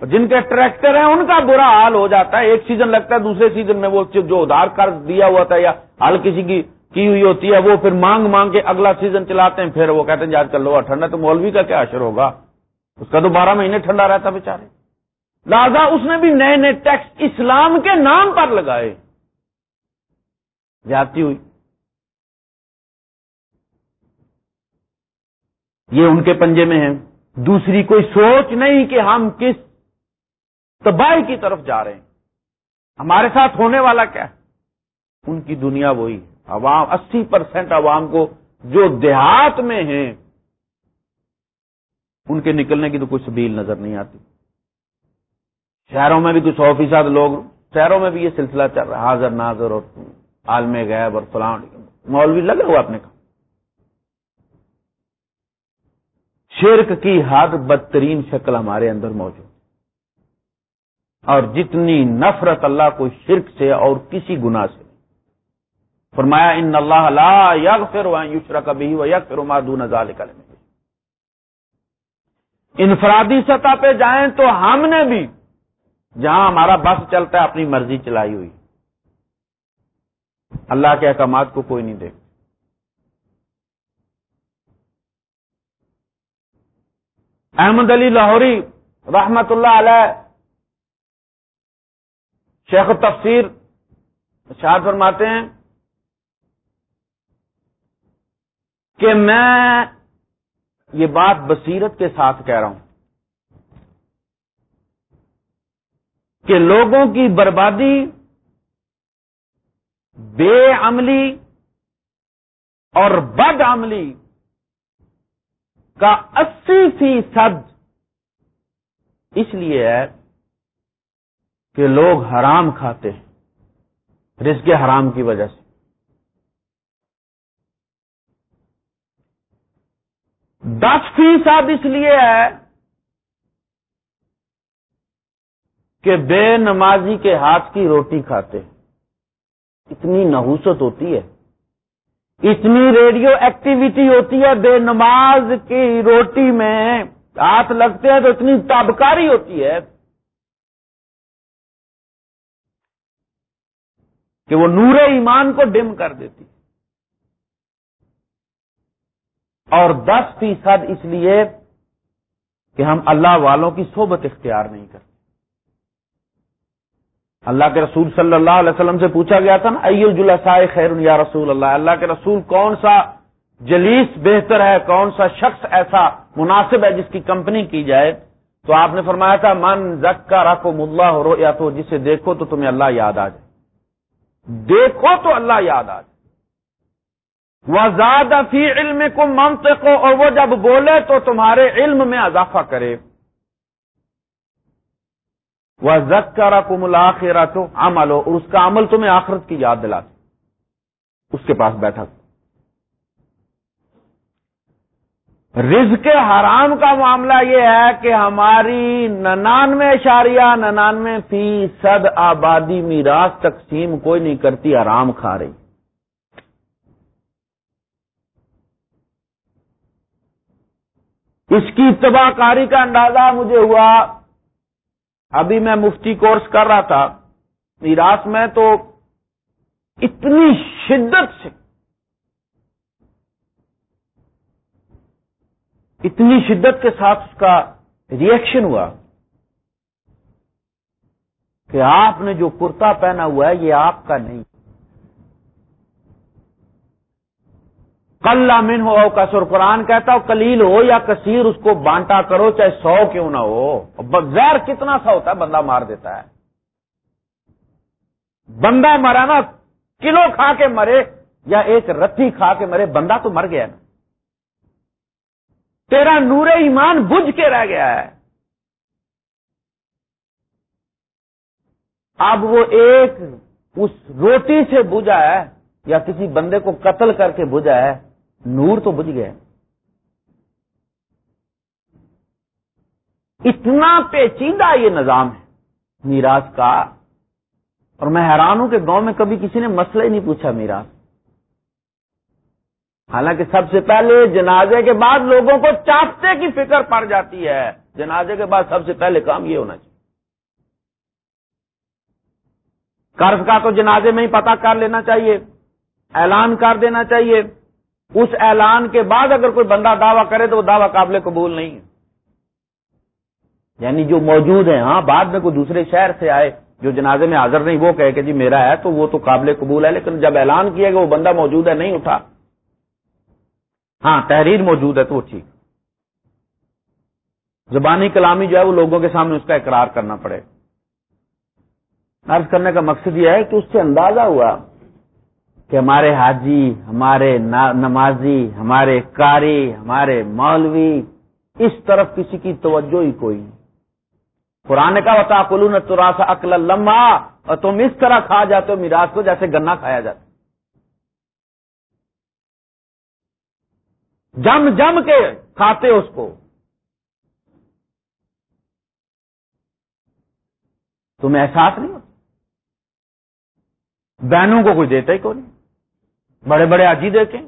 جن کے ٹریکٹر ہیں، ان کا برا حال ہو جاتا ہے۔ ایک سیزن لگتا ہے، دوسرے سیزن میں وہ جو ادھار قرض دیا ہوا تھا یا حال کسی کی کی ہوئی ہوتی ہے، وہ پھر مانگ مانگ کے اگلا سیزن چلاتے ہیں۔ پھر وہ کہتے ہیں آج کل لوگ ٹھنڈا تو مولوی کا کیا اثر ہوگا؟ اس کا تو بارہ مہینے ٹھنڈا رہتا بےچارے لہذا اس نے بھی نئے نئے ٹیکس اسلام کے نام پر لگائے۔ جاتی ہوئی۔ یہ ان کے پنجے میں ہے دوسری کوئی سوچ نہیں کہ ہم کس تباہی کی طرف جا رہے ہیں۔ ہمارے ساتھ ہونے والا کیا ہے؟ ان کی دنیا وہی عوام، اسی پرسینٹ عوام کو جو دیہات میں ہیں، ان کے نکلنے کی تو کوئی سبیل نظر نہیں آتی۔ شہروں میں بھی کچھ سو فیصد لوگ، شہروں میں بھی یہ سلسلہ چل رہا ہے۔ حاضر، ناظر اور عالم غیب اور فلاں۔ مولوی لگا ہوا اپنے کا شرک کی ہر بدترین شکل ہمارے اندر موجود اور جتنی نفرت اللہ کو شرک سے اور کسی گنا سے۔ فرمایا، ان اللہ لا یغفر و کبھی و یغفر ما دون انفرادی سطح پہ جائیں تو ہم نے بھی جہاں ہمارا بس چلتا ہے، اپنی مرضی چلائی ہوئی۔ اللہ کے احکامات کو کوئی نہیں دیکھ احمد علی لاہوری رحمت اللہ علیہ، شیخ تفسیر شاد فرماتے ہیں کہ میں یہ بات بصیرت کے ساتھ کہہ رہا ہوں کہ لوگوں کی بربادی، بے عملی اور بد عملی کا اسی فیصد اس لیے ہے کہ لوگ حرام کھاتے ہیں، رزق حرام کی وجہ سے۔ دس فیصد اس لیے ہے کہ بے نمازی کے ہاتھ کی روٹی کھاتے اتنی نحوست ہوتی ہے۔ اتنی ریڈیو ایکٹیویٹی ہوتی ہے، بے نماز کی روٹی میں ہاتھ لگتے ہیں تو اتنی تابکاری ہوتی ہے کہ وہ نور ایمان کو ڈم کر دیتی اور دس فیصد اس لیے کہ ہم اللہ والوں کی صحبت اختیار نہیں کرتے۔ اللہ کے رسول صلی اللہ علیہ وسلم سے پوچھا گیا تھا نا الجلساء خیر یا رسول اللہ؟ اللہ کے رسول کون سا جلیس بہتر ہے، کون سا شخص ایسا مناسب ہے جس کی کمپنی کی جائے؟ تو آپ نے فرمایا تھا، من زک کا رقم اللہ ہو یا تو جسے دیکھو تو تمہیں اللہ یاد آ جائے۔ دیکھو تو اللہ یاد آ جائے۔ وہ زیادہ فی علم کو منطق، اور وہ جب بولے تو تمہارے علم میں اضافہ کرے۔ وہ زکارا کمل عمل۔ ہو اور اس کا عمل تمہیں آخرت کی یاد دلا اس کے پاس بیٹھا۔ رزق حرام کا معاملہ یہ ہے کہ ہماری ننانوے اشاریہ ننانوے فیصد آبادی میراث تقسیم کوئی نہیں کرتی، حرام کھا رہی۔ اس کی تباہ کاری کا اندازہ مجھے ہوا۔ ابھی میں مفتی کورس کر رہا تھا، میراث میں تو اتنی شدت سے، اتنی شدت کے ساتھ اس کا ریئیکشن ہوا کہ آپ نے جو کرتا پہنا ہوا ہے، یہ آپ کا نہیں۔ کل من ہو کسر قرآن کہتا ہو کلیل ہو یا کثیر، اس کو بانٹا کرو، چاہے سو کیوں نہ ہو۔ زہر کتنا سا ہوتا ہے، بندہ مار دیتا ہے۔ بندہ مرا نا، کلو کھا کے مرے یا ایک رتی کھا کے مرے، بندہ تو مر گیا نا۔ تیرا نور ایمان بجھ کے رہ گیا ہے۔ اب وہ ایک اس روٹی سے بجھا ہے یا کسی بندے کو قتل کر کے بجھا ہے۔ نور تو بجھ گیا اتنا پیچیدہ یہ نظام ہے میراث کا۔ اور میں حیران ہوں کہ گاؤں میں کبھی کسی نے مسئلہ ہی نہیں پوچھا میراث۔ حالانکہ سب سے پہلے جنازے کے بعد لوگوں کو چاپتے کی فکر پڑ جاتی ہے۔ جنازے کے بعد سب سے پہلے کام یہ ہونا چاہیے۔ قرض کا تو جنازے میں ہی پتا کر لینا چاہیے۔ اعلان کر دینا چاہیے۔ اس اعلان کے بعد اگر کوئی بندہ دعویٰ کرے تو وہ دعویٰ قابل قبول نہیں ہے۔ یعنی جو موجود ہیں ہاں بعد میں کوئی دوسرے شہر سے آئے جو جنازے میں حاضر نہیں، وہ کہے کہ جی میرا ہے تو وہ تو قابل قبول ہے، لیکن جب اعلان کیا کہ وہ بندہ موجود ہے، نہیں اٹھا۔ ہاں تحریر موجود ہے تو وہ ٹھیک۔ زبانی کلامی جو ہے وہ لوگوں کے سامنے اس کا اقرار کرنا پڑے۔ عرض کرنے کا مقصد یہ ہے کہ اس سے اندازہ ہوا کہ ہمارے حاجی، ہمارے نمازی، ہمارے کاری ہمارے مولوی، اس طرف کسی کی توجہ ہی کوئی نہیں۔ قرآن کا وطا کلو نہ تراسا اکل لمبا اور تم اس طرح کھا جاتے ہو، میراث کو جیسے گنا کھایا جاتا جم جم کے کھاتے اس کو۔ تمہیں احساس نہیں ہوتا؟ بہنوں کو کوئی دیتا ہی کو نہیں بڑے بڑے آجی دیکھیں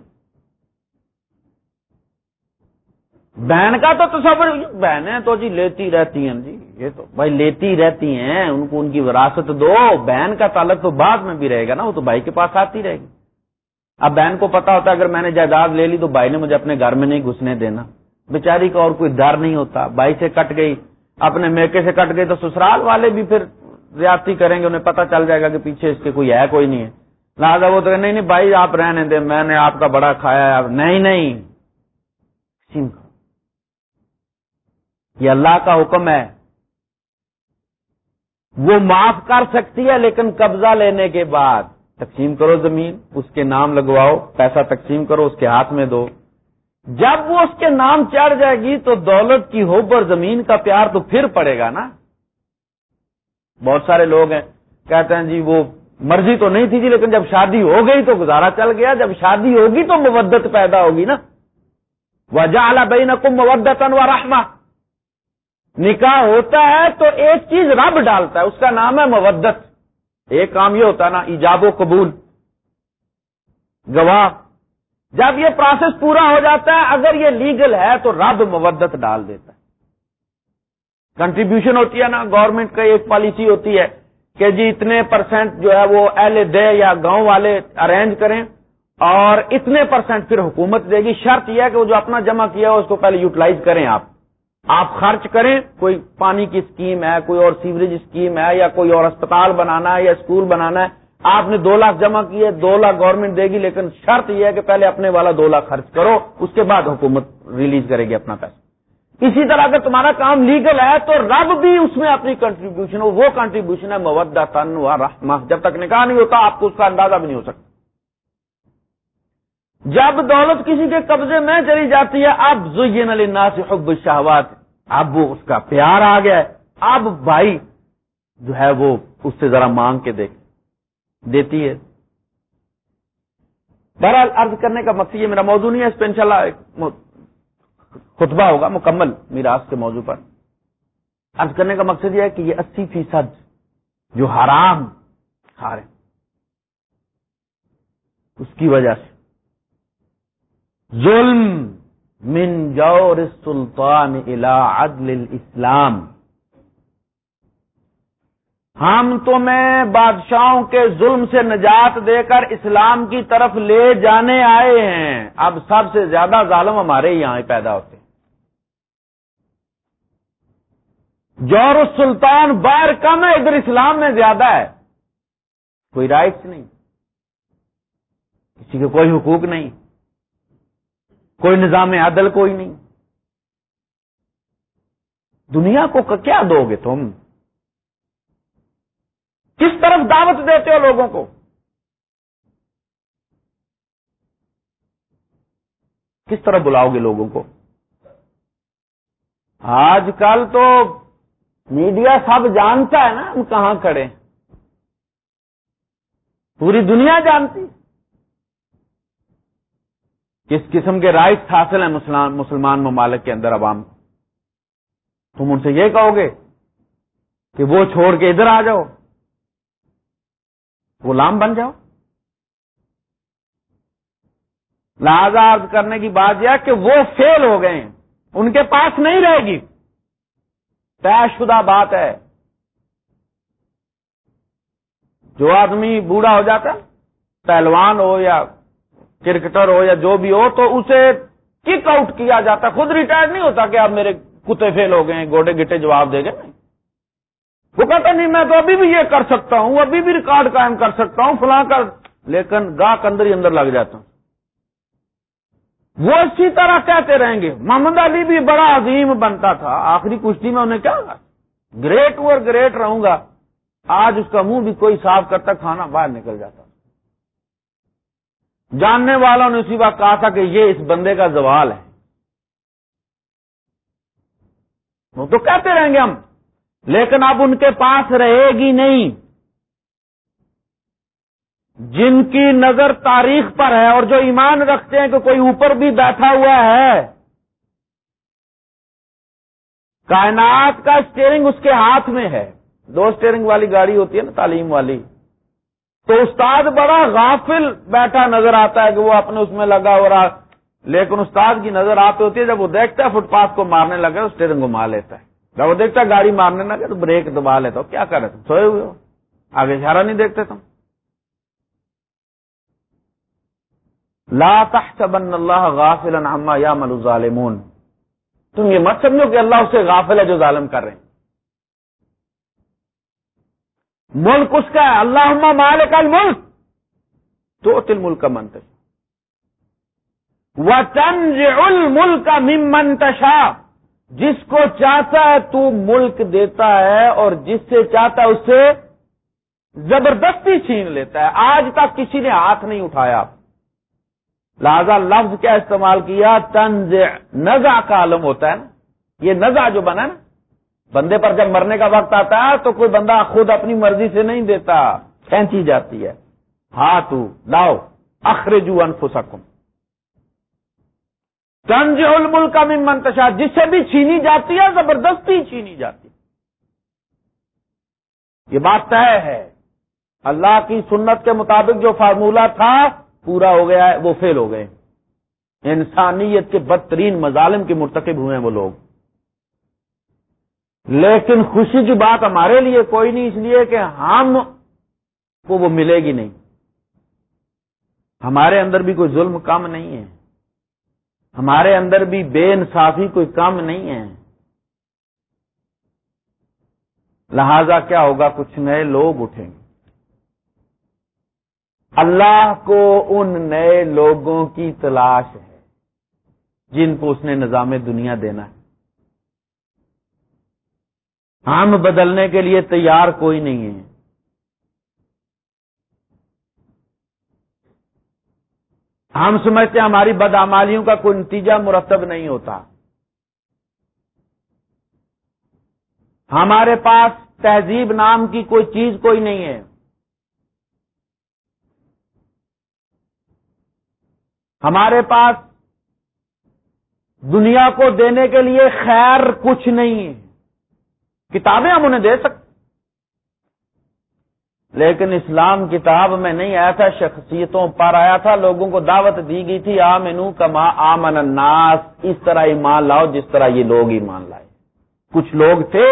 بہن کا تو تصور بہنیں تو جی لیتی رہتی ہیں جی یہ تو بھائی لیتی رہتی ہیں، ان کو ان کی وراثت دو۔ بہن کا تعلق تو بعد میں بھی رہے گا نا، وہ تو بھائی کے پاس آتی رہے گی۔ اب بہن کو پتا ہوتا ہے، اگر میں نے جائیداد لے لی تو بھائی نے مجھے اپنے گھر میں نہیں گھسنے دینا۔ بیچاری کا اور کوئی ڈر نہیں ہوتا۔ بھائی سے کٹ گئی، اپنے میکے سے کٹ گئی تو سسرال والے بھی پھر زیادتی کریں گے، انہیں پتا چل جائے گا کہ پیچھے اس کے کوئی ہے، کوئی نہیں ہے۔ لہٰذا وہ تو نہیں نہیں بھائی آپ رہنے دیں، میں نے آپ کا بڑا کھایا ہے نہیں نہیں۔ یہ اللہ کا حکم ہے۔ وہ معاف کر سکتی ہے لیکن قبضہ لینے کے بعد۔ تقسیم کرو زمین، اس کے نام لگواؤ، پیسہ تقسیم کرو، اس کے ہاتھ میں دو۔ جب وہ اس کے نام چڑھ جائے گی تو دولت کی ہو پر زمین کا پیار تو پھر پڑے گا نا۔ بہت سارے لوگ ہیں، کہتے ہیں جی وہ مرضی تو نہیں تھی جی لیکن جب شادی ہو گئی تو گزارا چل گیا۔ جب شادی ہوگی تو مبدت پیدا ہوگی نا۔ وجہ اعلی بین کم مبدتن و رحما نکاح ہوتا ہے تو ایک چیز رب ڈالتا ہے، اس کا نام ہے مودت۔ ایک کام یہ ہوتا ہے نا، ایجاب و قبول۔ گواہ۔ جب یہ پروسیس پورا ہو جاتا ہے، اگر یہ لیگل ہے تو رب مودت ڈال دیتا ہے۔ کنٹریبیوشن ہوتی ہے نا گورنمنٹ کا ایک پالیسی ہوتی ہے۔ کہ جی اتنے پرسینٹ جو ہے وہ اہل دے یا گاؤں والے ارینج کریں اور اتنے پرسینٹ پھر حکومت دے گی۔ شرط یہ ہے کہ وہ جو اپنا جمع کیا ہے اس کو پہلے یوٹیلائز کریں آپ۔ آپ خرچ کریں، کوئی پانی کی اسکیم ہے، کوئی اور سیوریج اسکیم ہے یا کوئی اور اسپتال بنانا ہے یا اسکول بنانا ہے۔ آپ نے دو لاکھ جمع کیے، دو لاکھ گورنمنٹ دے گی، لیکن شرط یہ ہے کہ پہلے اپنے والا دو لاکھ خرچ کرو، اس کے بعد حکومت ریلیز کرے گی اپنا پیسہ۔ اسی طرح اگر تمہارا کام لیگل ہے تو رب بھی اس میں اپنی کنٹریبیوشن ہو وہ کنٹریبیوشن ہے مودہ تن و رحمہ۔ جب تک نکاح نہیں ہوتا، آپ کو اس کا اندازہ بھی نہیں ہو سکتا۔ جب دولت کسی کے قبضے میں چلی جاتی ہے، اب زین النا سے حب شہوات اب وہ اس کا پیار آ گیا ہے۔ اب بھائی جو ہے وہ اس سے ذرا مانگ کے دیکھ، دیتی ہے۔ بہرحال عرض کرنے کا مقصد یہ میرا موضوع نہیں ہے، اس پہ انشاءاللہ خطبہ ہوگا مکمل میراث کے موضوع پر۔ ارض کرنے کا مقصد یہ ہے کہ یہ اسی فیصد جو حرام کھا رہے اس کی وجہ سے۔ ظلم من جور السلطان الى عدل الاسلام۔ ہم تمہیں بادشاہوں کے ظلم سے نجات دے کر اسلام کی طرف لے جانے آئے ہیں۔ اب سب سے زیادہ ظالم ہمارے یہاں پیدا ہوتے ہیں۔ جور السلطان باہر کم ہے، ادھر اسلام میں زیادہ ہے۔ کوئی رائٹس نہیں۔ کسی کے کوئی حقوق نہیں۔ کوئی نظام عدل کوئی نہیں۔ دنیا کو کیا دو گے تم؟ کس طرف دعوت دیتے ہو لوگوں کو؟ کس طرح بلاؤ گے لوگوں کو؟ آج کل تو میڈیا سب جانتا ہے نا ہم کہاں کھڑے پوری دنیا جانتی۔ کس قسم کے رائٹس حاصل ہیں مسلمان ممالک کے اندر عوام؟ تم ان سے یہ کہو گے کہ وہ چھوڑ کے ادھر آ جاؤ۔ غلام بن جاؤ۔ لہذا کرنے کی بات یہ کہ وہ فیل ہو گئے ہیں۔ ان کے پاس نہیں رہے گی۔ طے شدہ بات ہے۔ جو آدمی بوڑھا ہو جاتا پہلوان ہو یا کرکٹر ہو یا جو بھی ہو، تو اسے کک آؤٹ کیا جاتا خود ریٹائر نہیں ہوتا کہ اب میرے کتے فیل ہو گئے گوڈے گٹے جواب دے گئے وہ کہتا نہیں، میں تو ابھی بھی یہ کر سکتا ہوں، ابھی بھی ریکارڈ قائم کر سکتا ہوں، فلاں کر لیکن گاہ اندر ہی اندر لگ جاتا ہوں۔ وہ اسی طرح کہتے رہیں گے، محمد علی بھی بڑا عظیم بنتا تھا۔ آخری کشتی میں انہیں کیا گریٹ اور گریٹ رہوں گا۔ آج اس کا منہ بھی کوئی صاف کرتا، کھانا باہر نکل جاتا۔ جاننے والوں نے اسی وقت کہا تھا کہ یہ اس بندے کا زوال ہے۔ وہ تو کہتے رہیں گے ہم لیکن اب ان کے پاس رہے گی نہیں۔ جن کی نظر تاریخ پر ہے اور جو ایمان رکھتے ہیں کہ کوئی اوپر بھی بیٹھا ہوا ہے، کائنات کا اسٹیئرنگ اس کے ہاتھ میں ہے۔ دو اسٹیئرنگ والی گاڑی ہوتی ہے نا، تعلیم والی۔ تو استاد بڑا غافل بیٹھا نظر آتا ہے کہ وہ اپنے اس میں لگا ہو رہا۔ لیکن استاد کی نظر آتی ہوتی ہے جب وہ دیکھتا ہے، فٹ پاتھ کو مارنے لگے اسٹیئرنگ کو مار لیتا ہے۔ جب وہ دیکھتا گاڑی مارنے لگے تو بریک دبا لیتا ہو کیا کرے تم؟ سوئے ہوئے ہو۔ آگے اشارہ نہیں دیکھتے تم؟ لا تحسبن اللہ غافل عما یعمل الظالمون۔ تم یہ مت سمجھو کہ اللہ اسے غافل ہے جو ظالم کر رہے ہیں۔ ملک اس کا ہے۔ اللہ مالک الملک۔ تو تل ملک کا منتظر وہ الملک کا منتشا جس کو چاہتا ہے تو ملک دیتا ہے اور جس سے چاہتا ہے اس سے زبردستی چھین لیتا ہے۔ آج تک کسی نے ہاتھ نہیں اٹھایا۔ لہذا لفظ کیا استعمال کیا؟ تنز نزا کا عالم ہوتا ہے نا۔ یہ نزا جو بنا نا، بندے پر جب مرنے کا وقت آتا ہے تو کوئی بندہ خود اپنی مرضی سے نہیں دیتا۔ کھینچی جاتی ہے؟ ہاں تو لاؤ، اخرجو انفسکم۔ تنز الملک کا بھی منتشا جس سے بھی چھینی جاتی ہے، زبردستی چھینی جاتی یہ بات طے ہے۔ اللہ کی سنت کے مطابق جو فارمولہ تھا، پورا ہو گیا ہے وہ فیل ہو گئے۔ انسانیت کے بدترین مظالم کے مرتکب ہوئے ہیں وہ لوگ۔ لیکن خوشی کی بات ہمارے لیے کوئی نہیں، اس لیے کہ ہم کو وہ ملے گی نہیں۔ ہمارے اندر بھی کوئی ظلم کم نہیں ہے۔ ہمارے اندر بھی بے انصافی کوئی کم نہیں ہے۔ لہذا کیا ہوگا؟ کچھ نئے لوگ اٹھیں۔ گے اللہ کو ان نئے لوگوں کی تلاش ہے جن کو اس نے نظام دنیا دینا ہے۔ ہم بدلنے کے لیے تیار کوئی نہیں ہے۔ ہم سمجھتے ہیں ہماری بدامالیوں کا کوئی نتیجہ مرتب نہیں ہوتا۔ ہمارے پاس تہذیب نام کی کوئی چیز کوئی نہیں ہے۔ ہمارے پاس دنیا کو دینے کے لیے خیر کچھ نہیں ہے۔ کتابیں ہم انہیں دے سکتے لیکن اسلام کتاب میں نہیں آیا تھا شخصیتوں پر آیا تھا، لوگوں کو دعوت دی گئی تھی، آمنو کما آمن الناس، اس طرح ایمان لاؤ جس طرح یہ لوگ ایمان لائے۔ کچھ لوگ تھے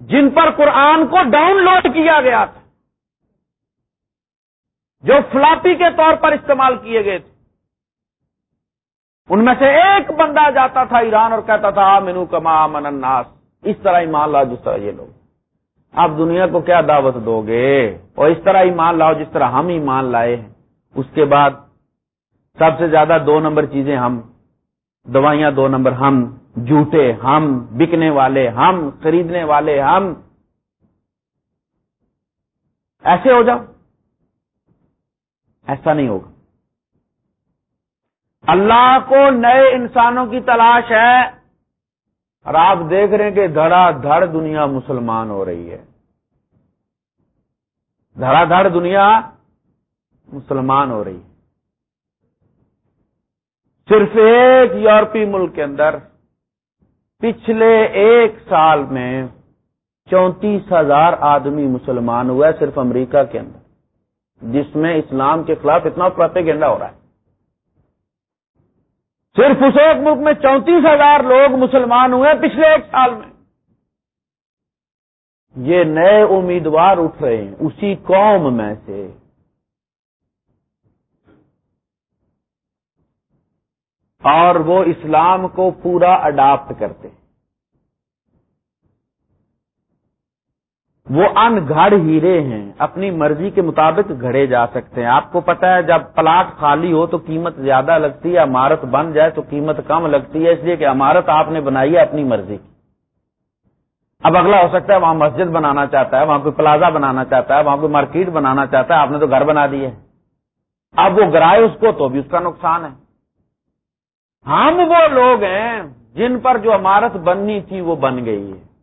جن پر قرآن کو ڈاؤن لوڈ کیا گیا تھا، جو فلاپی کے طور پر استعمال کیے گئے تھے۔ ان میں سے ایک بندہ جاتا تھا ایران اور کہتا تھا، آمنو کما آمن الناس، اس طرح ایمان لاؤ جس طرح یہ لوگ۔ آپ دنیا کو کیا دعوت دو گے؟ اور اس طرح ایمان لاؤ جس طرح ہم ایمان لائے ہیں۔ اس کے بعد سب سے زیادہ دو نمبر چیزیں ہم، دوائیاں دو نمبر ہم، جھوٹے ہم، بکنے والے ہم، خریدنے والے ہم۔ ایسے ہو جاؤ۔ ایسا نہیں ہوگا۔ اللہ کو نئے انسانوں کی تلاش ہے۔ اور آپ دیکھ رہے ہیں کہ دھڑا دھڑ دنیا مسلمان ہو رہی ہے۔ دھڑا دھڑ دنیا مسلمان ہو رہی ہے۔ صرف ایک یورپی ملک کے اندر پچھلے ایک سال میں چونتیس ہزار آدمی مسلمان ہوا ہے صرف امریکہ کے اندر، جس میں اسلام کے خلاف اتنا گینڈا ہو رہا ہے۔ صرف اس ایک ملک میں چونتیس ہزار لوگ مسلمان ہوئے پچھلے ایک سال میں۔ یہ نئے امیدوار اٹھ رہے ہیں، اسی قوم میں سے۔ اور وہ اسلام کو پورا اڈاپٹ کرتے ہیں۔ وہ ان گھڑ ہیرے ہیں، اپنی مرضی کے مطابق گھڑے جا سکتے ہیں۔ آپ کو پتا ہے، جب پلاٹ خالی ہو تو قیمت زیادہ لگتی ہے، عمارت بن جائے تو قیمت کم لگتی ہے، اس لیے کہ عمارت آپ نے بنائی ہے اپنی مرضی کی۔ اب اگلا ہو سکتا ہے، وہاں مسجد بنانا چاہتا ہے، وہاں کوئی پلازا بنانا چاہتا ہے، وہاں کوئی مارکیٹ بنانا چاہتا ہے، آپ نے تو گھر بنا دی ہے اب وہ گرائے اس کو تو بھی اس کا نقصان ہے۔ ہم وہ لوگ ہیں جن پر جو عمارت بننی تھی وہ بن گئی ہے۔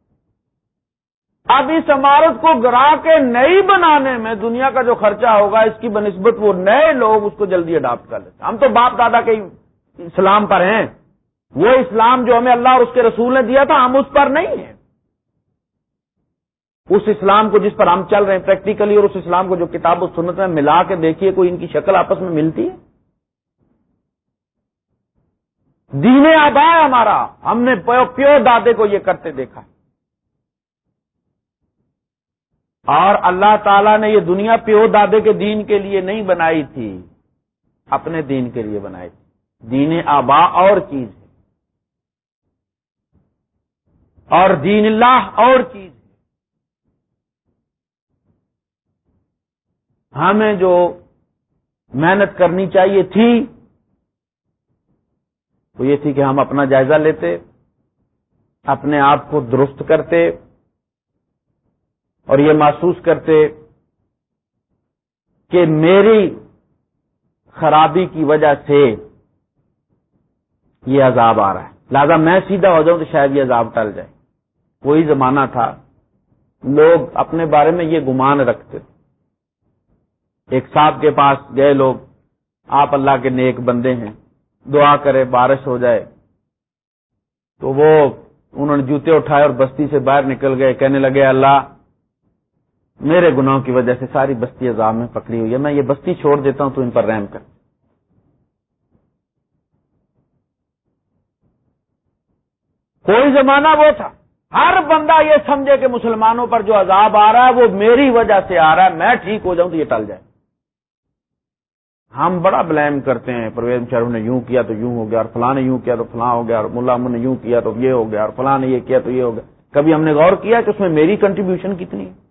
اب اس عمارت کو گرا کے نئی بنانے میں دنیا کا جو خرچہ ہوگا، اس کی بنسبت وہ نئے لوگ اس کو جلدی اڈاپٹ کر لیتے ہم تو باپ دادا کے اسلام پر ہیں۔ وہ اسلام جو ہمیں اللہ اور اس کے رسول نے دیا تھا، ہم اس پر نہیں ہیں۔ اس اسلام کو جس پر ہم چل رہے ہیں پریکٹیکلی اور اس اسلام کو جو کتاب و سنت میں ملا کے دیکھیے، کوئی ان کی شکل آپس میں ملتی ہے؟ دین آبا ہے ہمارا۔ ہم نے پیو دادے کو یہ کرتے دیکھا۔ اور اللہ تعالیٰ نے یہ دنیا پیو دادے کے دین کے لیے نہیں بنائی تھی، اپنے دین کے لیے بنائی تھی۔ دین آبا اور چیز ہے۔ اور دین اللہ اور چیز ہے۔ ہمیں جو محنت کرنی چاہیے تھی، وہ یہ تھی کہ ہم اپنا جائزہ لیتے، اپنے آپ کو درست کرتے اور یہ محسوس کرتے کہ میری خرابی کی وجہ سے یہ عذاب آ رہا ہے۔ لہذا میں سیدھا ہو جاؤں تو شاید یہ عذاب ٹل جائے۔ کوئی زمانہ تھا۔ لوگ اپنے بارے میں یہ گمان رکھتے۔ ایک صاحب کے پاس گئے لوگ، آپ اللہ کے نیک بندے ہیں، دعا کرے، بارش ہو جائے۔ تو وہ انہوں نے جوتے اٹھائے اور بستی سے باہر نکل گئے۔ کہنے لگے، اللہ میرے گناہوں کی وجہ سے ساری بستی عذاب میں پکڑی ہوئی ہے۔ میں یہ بستی چھوڑ دیتا ہوں تو ان پر رحم کر۔ کوئی زمانہ وہ تھا۔ ہر بندہ یہ سمجھے کہ مسلمانوں پر جو عذاب آ رہا ہے وہ میری وجہ سے آ رہا ہے، میں ٹھیک ہو جاؤں تو یہ ٹل جائے۔ ہم بڑا بلیم کرتے ہیں، پرویز شہروں نے یوں کیا تو یوں ہو گیا، اور فلاں نے یوں کیا تو فلاں ہو گیا، اور ملا نے یوں کیا تو یہ ہو گیا، اور فلاں نے یہ کیا تو یہ ہو گیا۔ کبھی ہم نے غور کیا کہ اس میں میری کنٹریبیوشن کتنی ہے؟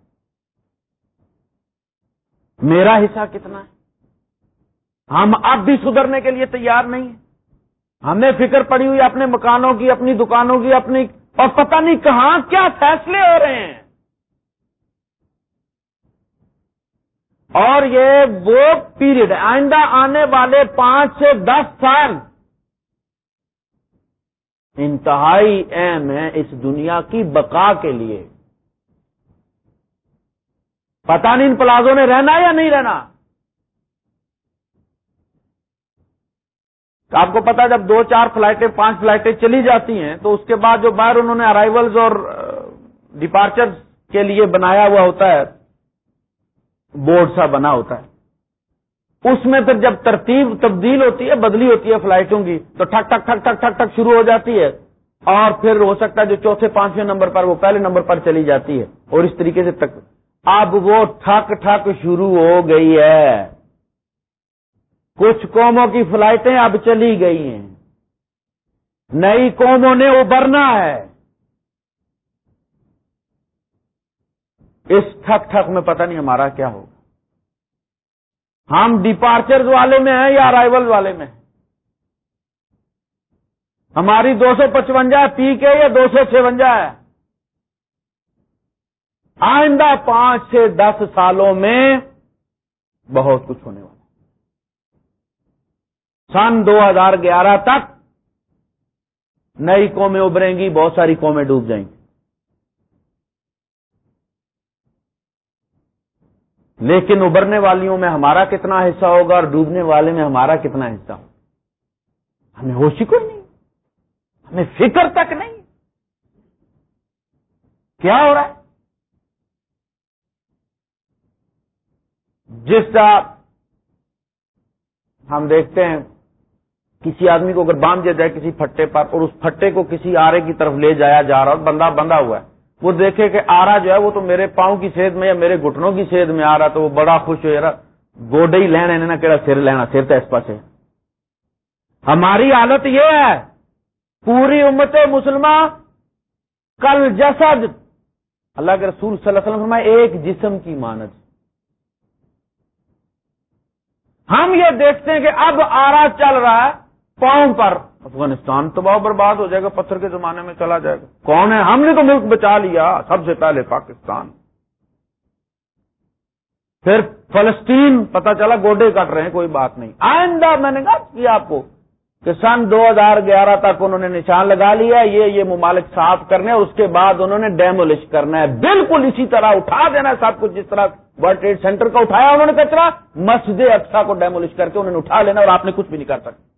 میرا حصہ کتنا ہے؟ ہم اب بھی سدھرنے کے لیے تیار نہیں ہیں۔ ہمیں فکر پڑی ہوئی اپنے مکانوں کی، اپنی دکانوں کی، اپنی، اور پتہ نہیں کہاں کیا فیصلے ہو رہے ہیں۔ اور یہ وہ پیریڈ آئندہ آنے والے پانچ سے دس سال۔ انتہائی اہم ہے اس دنیا کی بقا کے لیے۔ پتا نہیں ان پلازوں نے رہنا یا نہیں رہنا۔ آپ کو پتا جب دو چار فلائٹیں، پانچ فلائٹیں چلی جاتی ہیں، تو اس کے بعد جو باہر انہوں نے ارائیولز اور ڈپارچر کے لیے بنایا ہوا ہوتا ہے بورڈ سا بنا ہوتا ہے۔ اس میں پھر جب ترتیب، تبدیل ہوتی ہے، بدلی ہوتی ہے فلائٹوں کی، تو ٹھک ٹھک ٹھک ٹھک ٹھک ٹھک شروع ہو جاتی ہے۔ اور پھر ہو سکتا ہے جو چوتھے، پانچویں نمبر پر، وہ پہلے نمبر پر چلی جاتی ہے، اور اس طریقے سے تک اب وہ ٹھک ٹھک شروع ہو گئی ہے۔ کچھ قوموں کی فلائٹیں اب چلی گئی ہیں۔ نئی قوموں نے ابھرنا ہے۔ اس ٹھک ٹھک میں پتہ نہیں ہمارا کیا ہوگا۔ ہم ڈپارچر والے میں ہیں یا ارائیول والے میں ہیں؟ ہماری دو سو پچونجا پی کے یا دو سو چونجا ہے؟ آئندہ پانچ سے دس سالوں میں بہت کچھ ہونے والا۔ سن دو ہزار گیارہ تک نئی قومیں ابھریں گی، بہت ساری قومیں ڈوب جائیں گی۔ لیکن ابھرنے والیوں میں ہمارا کتنا حصہ ہوگا اور ڈوبنے والے میں ہمارا کتنا حصہ ہوگا؟ ہمیں ہوش ہی کوئی نہیں۔ ہمیں فکر تک نہیں۔ کیا ہو رہا ہے؟ جس کا ہم دیکھتے ہیں، کسی آدمی کو اگر باندھ دیا جائے کسی پھٹے پر اور اس پھٹے کو کسی آرے کی طرف لے جایا جا رہا اور بندہ بندہ ہوا ہے، وہ دیکھے کہ آرا جو ہے وہ تو میرے پاؤں کی صحت میں یا میرے گھٹنوں کی صحت میں آ رہا تو وہ بڑا خوش ہو رہا گوڈے ہی لینا نا کہڑا سر لینا، سر تو اس پاس ہماری حالت یہ ہے، پوری امت مسلمان کل جسد، اللہ کے رسول صلی اللہ علیہ وسلم ایک جسم کی مانت۔ ہم یہ دیکھتے ہیں کہ اب آرا چل رہا ہے پاؤں پر۔ افغانستان تباہ برباد ہو جائے گا، پتھر کے زمانے میں چلا جائے گا۔ کون ہے؟ ہم نے تو ملک بچا لیا، سب سے پہلے پاکستان۔ پھر فلسطین پتا چلا گوڈے کٹ رہے ہیں، کوئی بات نہیں۔ آئندہ میں نے کہا کیا آپ کو کہ سن دو ہزار گیارہ تک انہوں نے نشان لگا لیا یہ یہ ممالک صاف کرنے اور اس کے بعد انہوں نے ڈیمولش کرنا ہے۔ بالکل اسی طرح اٹھا دینا ہے سب کچھ، جس طرح ورلڈ ٹریڈ سینٹر کا اٹھایا انہوں نے کچرا، مسجد اقسا کو ڈیمولش کر کے انہوں نے اٹھا لینا اور آپ نے کچھ بھی نہیں کر سکتے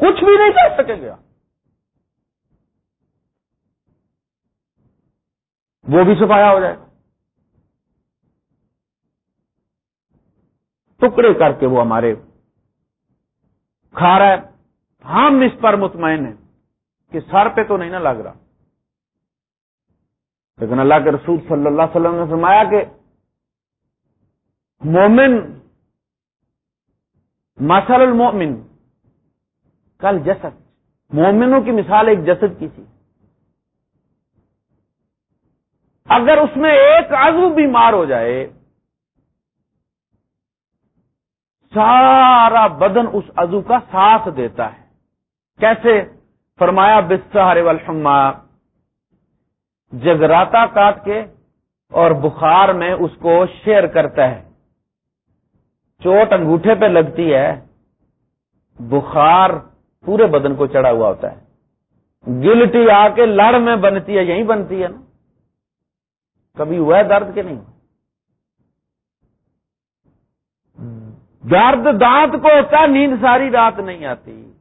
کچھ بھی نہیں کر سکے گا۔ وہ بھی سفایا ہو جائے گا۔ ٹکڑے کر کے وہ ہمارے کھا رہا ہے۔ ہم اس پر مطمئن ہیں کہ سر پہ تو نہیں نا لگ رہا۔ لیکن اللہ کے رسول صلی اللہ علیہ وسلم نے فرمایا کہ مومن مسل المومن کل جسد۔ مومنوں کی مثال ایک جسد کی تھی۔ اگر اس میں ایک عزو بیمار ہو جائے سارا بدن اس عزو کا ساتھ دیتا ہے۔ کیسے؟ فرمایا بسہارے والحما جگراتا کاٹ کے اور بخار میں اس کو شیئر کرتا ہے۔ چوٹ انگوٹھے پہ لگتی ہے۔ بخار پورے بدن کو چڑھا ہوا ہوتا ہے۔ گلٹی آ کے لڑ میں بنتی ہے، یہیں بنتی ہے نا۔ کبھی ہوا ہے درد کے نہیں؟ درد دانت کو ہوتا ہے، نیند ساری رات نہیں آتی۔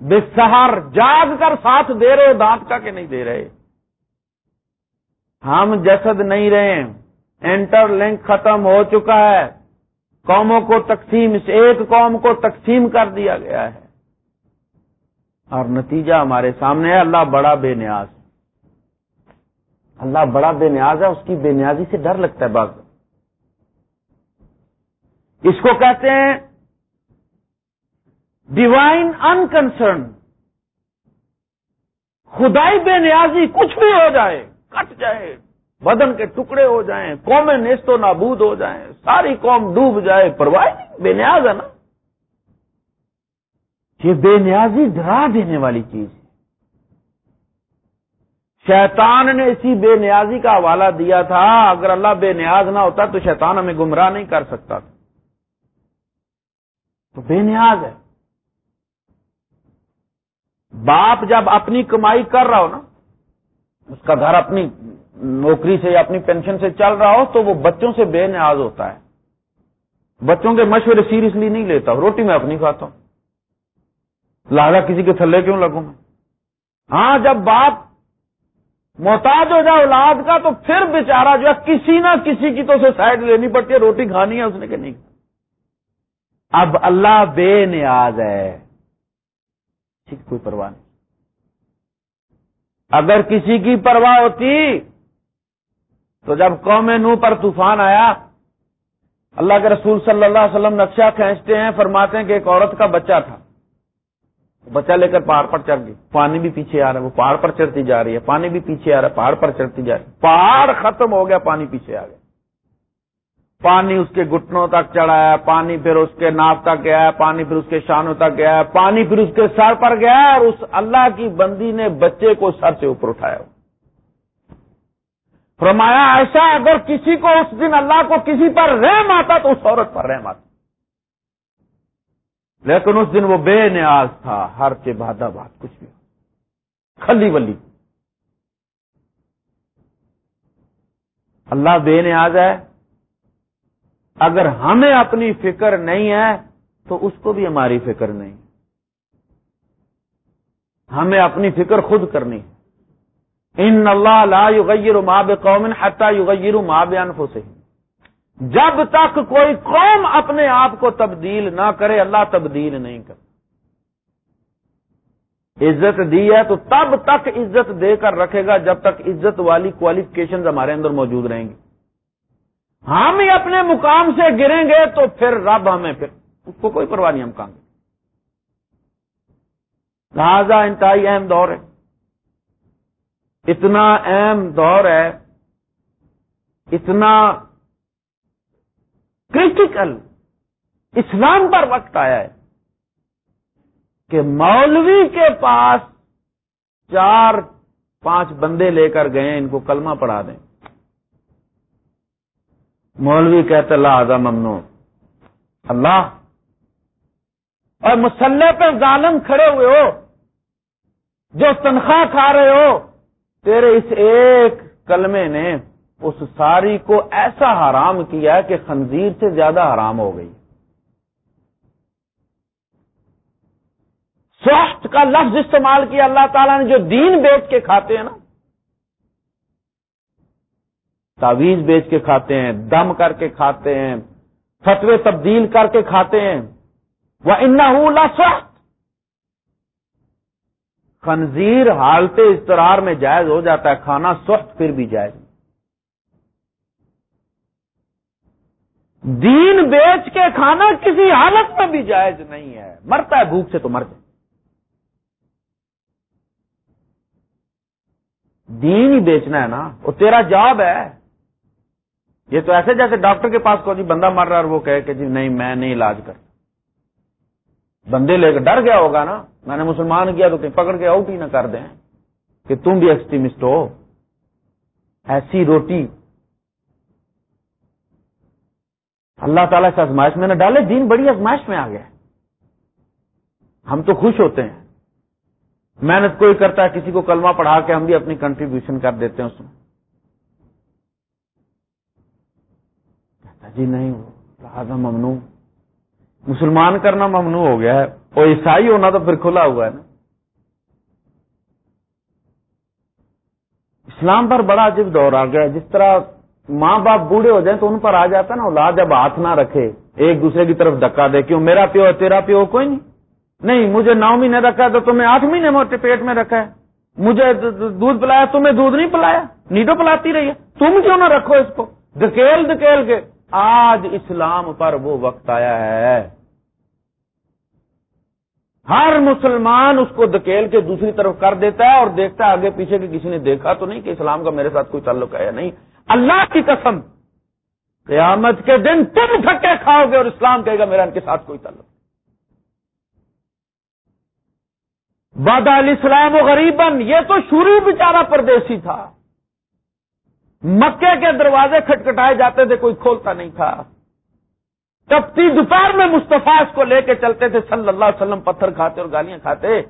بے سہار، جاگ کر ساتھ دے رہے دانت کا کہ نہیں دے رہے۔ ہم جسد نہیں رہے انٹر لنک ختم ہو چکا ہے۔ قوموں کو تقسیم اس ایک قوم کو تقسیم کر دیا گیا ہے۔ اور نتیجہ ہمارے سامنے ہے، اللہ بڑا بے نیاز۔ اللہ بڑا بے نیاز ہے، اس کی بے نیازی سے ڈر لگتا ہے بعض۔ اس کو کہتے ہیں ڈیوائن انکنسرن خدائی بے نیازی کچھ بھی ہو جائے، کٹ جائے، بدن کے ٹکڑے ہو جائیں، قومیں نیست و نابود ہو جائیں، ساری قوم ڈوب جائے، پرواہ بے نیاز ہے نا؟ یہ بے نیازی ڈرا دینے والی چیز ہے۔ شیطان نے اسی بے نیازی کا حوالہ دیا تھا، اگر اللہ بے نیاز نہ ہوتا تو شیطان ہمیں گمراہ نہیں کر سکتا تھا۔ تو بے نیاز ہے۔ باپ جب اپنی کمائی کر رہا ہو نا، اس کا گھر اپنی نوکری سے یا اپنی پینشن سے چل رہا ہو، تو وہ بچوں سے بے نیاز ہوتا ہے۔ بچوں کے مشورے سیریسلی نہیں لیتا، روٹی میں اپنی کھاتا ہوں۔ لہذا کسی کے تھلے کیوں لگوں میں؟ ہاں جب باپ محتاج ہو جائے اولاد کا، تو پھر بیچارہ جو ہے کسی نہ کسی کی تو اسے سائڈ لینی پڑتی ہے، روٹی کھانی ہے اس نے کہ نہیں۔ اب اللہ بے نیاز ہے۔ کوئی پرواہ نہیں۔ اگر کسی کی پرواہ ہوتی، تو جب قوم نو پر طوفان آیا، اللہ کے رسول صلی اللہ علیہ وسلم نقشہ کھینچتے ہیں، فرماتے ہیں کہ ایک عورت کا بچہ تھا۔ بچہ لے کر پہاڑ پر چڑھ گئی۔ پانی بھی پیچھے آ رہا ہے، وہ پہاڑ پر چڑھتی جا رہی ہے۔ پانی بھی پیچھے آ رہا ہے، پہاڑ پر چڑھتی جا رہی ہے۔ پہاڑ ختم ہو گیا، پانی پیچھے آ گیا۔ پانی اس کے گٹنوں تک چڑھا ہے پانی پھر اس کے ناف تک گیا ہے پانی پھر اس کے شانوں تک گیا ہے پانی پھر اس کے سر پر گیا ہے اور اس اللہ کی بندی نے بچے کو سر سے اوپر اٹھایا۔ فرمایا، ایسا اگر کسی کو اس دن اللہ کو کسی پر رحم آتا تو اس عورت پر رحم آتا۔ لیکن اس دن وہ بے نیاز تھا، ہر کے بادہ بات کچھ بھی۔ کھلی ولی۔ اللہ بے نیاز ہے۔ اگر ہمیں اپنی فکر نہیں ہے، تو اس کو بھی ہماری فکر نہیں۔ ہمیں اپنی فکر خود کرنی۔ ان اللہ لا یغیر ما بقوم حتى یغیر ما بانفسهم جب تک کوئی قوم اپنے آپ کو تبدیل نہ کرے، اللہ تبدیل نہیں کرتا۔ عزت دی ہے تو تب تک عزت دے کر رکھے گا جب تک عزت والی کوالیفکیشن ہمارے اندر موجود رہیں گی۔ ہم ہی اپنے مقام سے گریں گے تو پھر رب ہمیں پھر اس کو کوئی پرواہ نہیں، ہم کہیں گے لہذا انتہائی اہم دور ہے۔ اتنا اہم دور ہے، اتنا کرٹیکل اسلام پر وقت آیا ہے کہ مولوی کے پاس چار پانچ بندے لے کر گئے، ان کو کلمہ پڑھا دیں۔ مولوی کہتے اللہ اعظم ممنوع۔ اللہ؟ اور مسلح پہ ظالم کھڑے ہوئے ہو، جو تنخواہ کھا رہے ہو، تیرے اس ایک کلمے نے اس ساری کو ایسا حرام کیا کہ خنزیر سے زیادہ حرام ہو گئی۔ سوخت کا لفظ استعمال کیا، اللہ تعالیٰ نے جو دین بیچ کے کھاتے ہیں نا تعویز بیچ کے کھاتے ہیں، دم کر کے کھاتے ہیں، فتوے تبدیل کر کے کھاتے ہیں۔ وہ ان سخت خنزیر حالت استرار میں جائز ہو جاتا ہے، کھانا سخت پھر بھی جائز۔ دین بیچ کے کھانا کسی حالت میں بھی جائز نہیں ہے۔ مرتا ہے، بھوک سے تو مر جائے۔ دین ہی بیچنا ہے نا، وہ تیرا جاب ہے۔ یہ تو ایسے جیسے ڈاکٹر کے پاس کو جی بندہ مر رہا اور وہ کہے کہ جی نہیں، میں نہیں علاج کر بندے لے کے ڈر گیا ہوگا نا، میں نے مسلمان کیا تو کہیں پکڑ کے آؤٹ ہی نہ کر دیں کہ تم بھی ایکسٹریمسٹ ہو۔ ایسی روٹی۔ اللہ تعالیٰ سے ازمائش میں نے ڈالے، دین بڑی ازمائش میں آ گیا۔ ہم تو خوش ہوتے ہیں۔ محنت کوئی کرتا ہے، کسی کو کلمہ پڑھا کے ہم بھی اپنی کنٹریبیوشن کر دیتے ہیں اس میں۔ جی نہیں لہٰذا ممنوع مسلمان کرنا ممنوع ہو گیا ہے۔ اور عیسائی ہونا تو پھر کھلا ہوا ہے نا۔ اسلام پر بڑا عجیب دور آ گیا جس طرح ماں باپ بوڑھے ہو جائیں تو ان پر آ جاتا نا۔ اولاد جب ہاتھ نہ رکھے، ایک دوسرے کی طرف دکا دے، کیوں میرا پیو تیرا پیو کوئی نہیں۔ نہیں، مجھے نو مہینے رکھا ہے تو تمہیں آٹھ مہینے موٹے پیٹ میں رکھا ہے۔ مجھے دودھ پلایا، تمہیں دودھ نہیں پلایا، نیڈو پلاتی رہی ہے۔ تم کیوں نہ رکھو اس کو؟ دکیل دکیل کے۔ آج اسلام پر وہ وقت آیا ہے۔ ہر مسلمان اس کو دکیل کے دوسری طرف کر دیتا ہے اور دیکھتا ہے آگے پیچھے کے کسی نے دیکھا تو نہیں کہ اسلام کا میرے ساتھ کوئی تعلق ہے یا نہیں۔ اللہ کی قسم، قیامت کے دن تم دھکے کھاؤ گے اور اسلام کہے گا میرا ان کے ساتھ کوئی تعلق۔ بادہ علی السلام و غریبن یہ تو شروع بیچارہ پردیسی تھا۔ مکے کے دروازے کھٹکھٹائے جاتے تھے، کوئی کھولتا نہیں تھا۔ تپتی دوپہر میں مستفا اس کو لے کے چلتے تھے، صلی اللہ علیہ وسلم پتھر کھاتے اور گالیاں کھاتے۔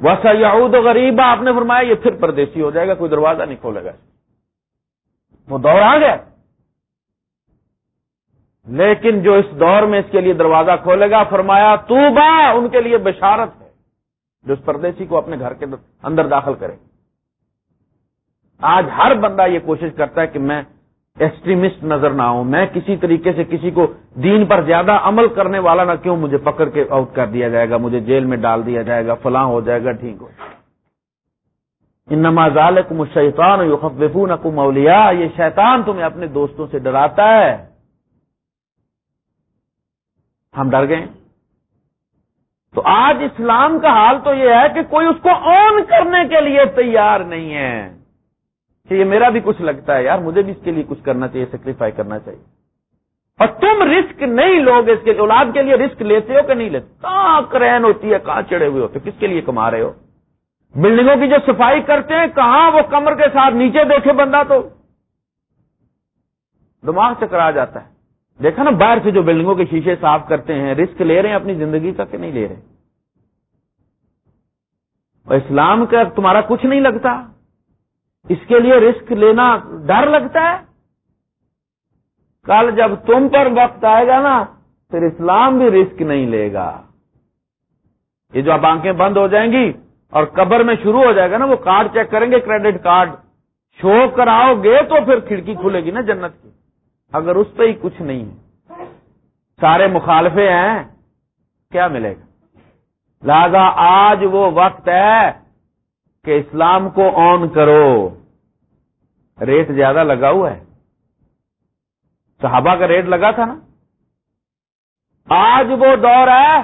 وسا یہود غریب آپ نے فرمایا یہ پھر پردیسی ہو جائے گا، کوئی دروازہ نہیں کھولے گا۔ وہ دور آ گیا۔ لیکن جو اس دور میں اس کے لیے دروازہ کھولے گا، فرمایا تو با ان کے لیے بشارت ہے، جو اس پردیسی کو اپنے گھر کے اندر داخل کرے۔ آج ہر بندہ یہ کوشش کرتا ہے کہ میں ایکسٹریمسٹ نظر نہ ہوں میں کسی طریقے سے کسی کو دین پر زیادہ عمل کرنے والا نہ کیوں مجھے پکڑ کے آؤٹ کر دیا جائے گا، مجھے جیل میں ڈال دیا جائے گا، فلاں ہو جائے گا، ٹھیک ہو ان نماز کم شیطان کم اولیا یہ شیطان تمہیں اپنے دوستوں سے ڈراتا ہے۔ ہم ڈر گئے۔ تو آج اسلام کا حال تو یہ ہے کہ کوئی اس کو آن کرنے کے لیے تیار نہیں ہے۔ کہ یہ میرا بھی کچھ لگتا ہے، یار مجھے بھی اس کے لیے کچھ کرنا چاہیے سیکریفائی کرنا چاہیے۔ اور تم رسک نہیں لوگ اس کے اولاد کے لیے رسک لیتے ہو کہ نہیں لیتے؟ کہاں کرین ہوتی ہے کہاں چڑے ہوئے ہوتے، کس کے لیے کما رہے ہو؟ بلڈنگوں کی جو صفائی کرتے ہیں، کہاں وہ کمر کے ساتھ نیچے دیکھے بندہ تو؟ دماغ چکرا جاتا ہے۔ دیکھا نا، باہر سے جو بلڈنگوں کے شیشے صاف کرتے ہیں رسک لے رہے ہیں اپنی زندگی کا کہ نہیں لے رہے؟ اور اسلام کا تمہارا کچھ نہیں لگتا۔ اس کے لیے رسک لینا ڈر لگتا ہے۔ کل جب تم پر وقت آئے گا نا، پھر اسلام بھی رسک نہیں لے گا۔ یہ جو اب آنکھیں بند ہو جائیں گی اور قبر میں شروع ہو جائے گا نا، وہ کارڈ چیک کریں گے، کریڈٹ کارڈ۔ شو کراؤ گے تو پھر کھڑکی کھلے گی نا جنت کی۔ اگر اس پہ ہی کچھ نہیں ہے۔ سارے مخالفے ہیں، کیا ملے گا؟ لہذا آج وہ وقت ہے کہ اسلام کو آن کرو۔ ریٹ زیادہ لگا ہوا ہے۔ صحابہ کا ریٹ لگا تھا نا۔ آج وہ دور ہے۔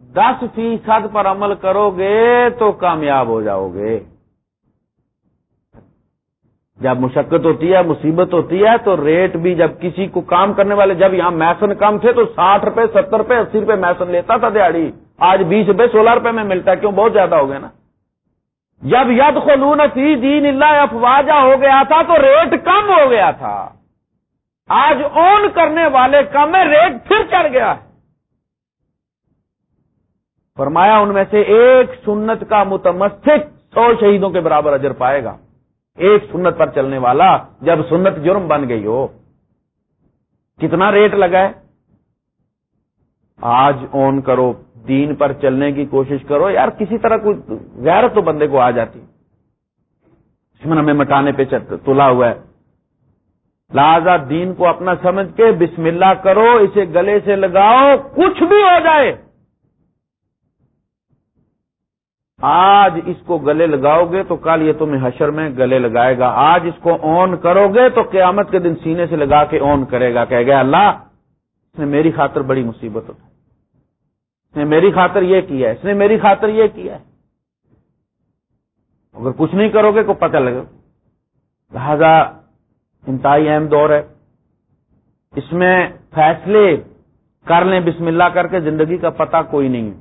دس فیصد پر عمل کرو گے تو کامیاب ہو جاؤ گے۔ جب مشقت ہوتی ہے، مصیبت ہوتی ہے تو ریٹ بھی جب کسی کو کام کرنے والے، جب یہاں میسن کم تھے تو ساٹھ روپے، ستر روپے، اسی روپے میسن لیتا تھا دیہڑی آج بیس روپے، سولہ روپے میں ملتا ہے۔ کیوں؟ بہت زیادہ ہو گیا نا۔ جب ید خلون فی دین اللہ افواجہ ہو گیا تھا تو ریٹ کم ہو گیا تھا۔ آج اون کرنے والے کم ہے ریٹ پھر چڑھ گیا۔ ہے فرمایا ان میں سے ایک سنت کا متمسک سو شہیدوں کے برابر اجر پائے گا۔ ایک سنت پر چلنے والا جب سنت جرم بن گئی ہو، کتنا ریٹ لگا ہے؟ آج اون کرو۔ دین پر چلنے کی کوشش کرو، یار کسی طرح کوئی غیرت تو بندے کو آ جاتی۔ دشمن ہمیں مٹانے پہ تلا ہوا ہے۔ لہذا دین کو اپنا سمجھ کے بسم اللہ کرو، اسے گلے سے لگاؤ، کچھ بھی ہو جائے۔ آج اس کو گلے لگاؤ گے تو کل یہ تمہیں حشر میں گلے لگائے گا۔ آج اس کو آن کرو گے تو قیامت کے دن سینے سے لگا کے آن کرے گا۔ کہ گیا، اللہ، اس نے میری خاطر بڑی مصیبت اٹھائی نے میری خاطر یہ کیا ہے، اس نے میری خاطر یہ کیا ہے۔ اگر کچھ نہیں کرو گے تو پتہ لگے۔ لہذا انتہائی اہم دور ہے۔ اس میں فیصلے کر لیں بسم اللہ کر کے، زندگی کا پتہ کوئی نہیں ہے۔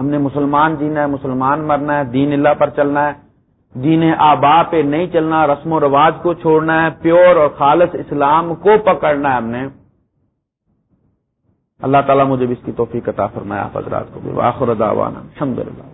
ہم نے مسلمان جینا ہے، مسلمان مرنا ہے، دین اللہ پر چلنا ہے۔ دین آبا پہ نہیں چلنا، رسم و رواج کو چھوڑنا ہے، پیور اور خالص اسلام کو پکڑنا ہے ہم نے۔ اللہ تعالیٰ مجھے بھی اس کی توفیق عطا فرمایا حضرات کو بھی واخر دعوانا، الحمدللہ۔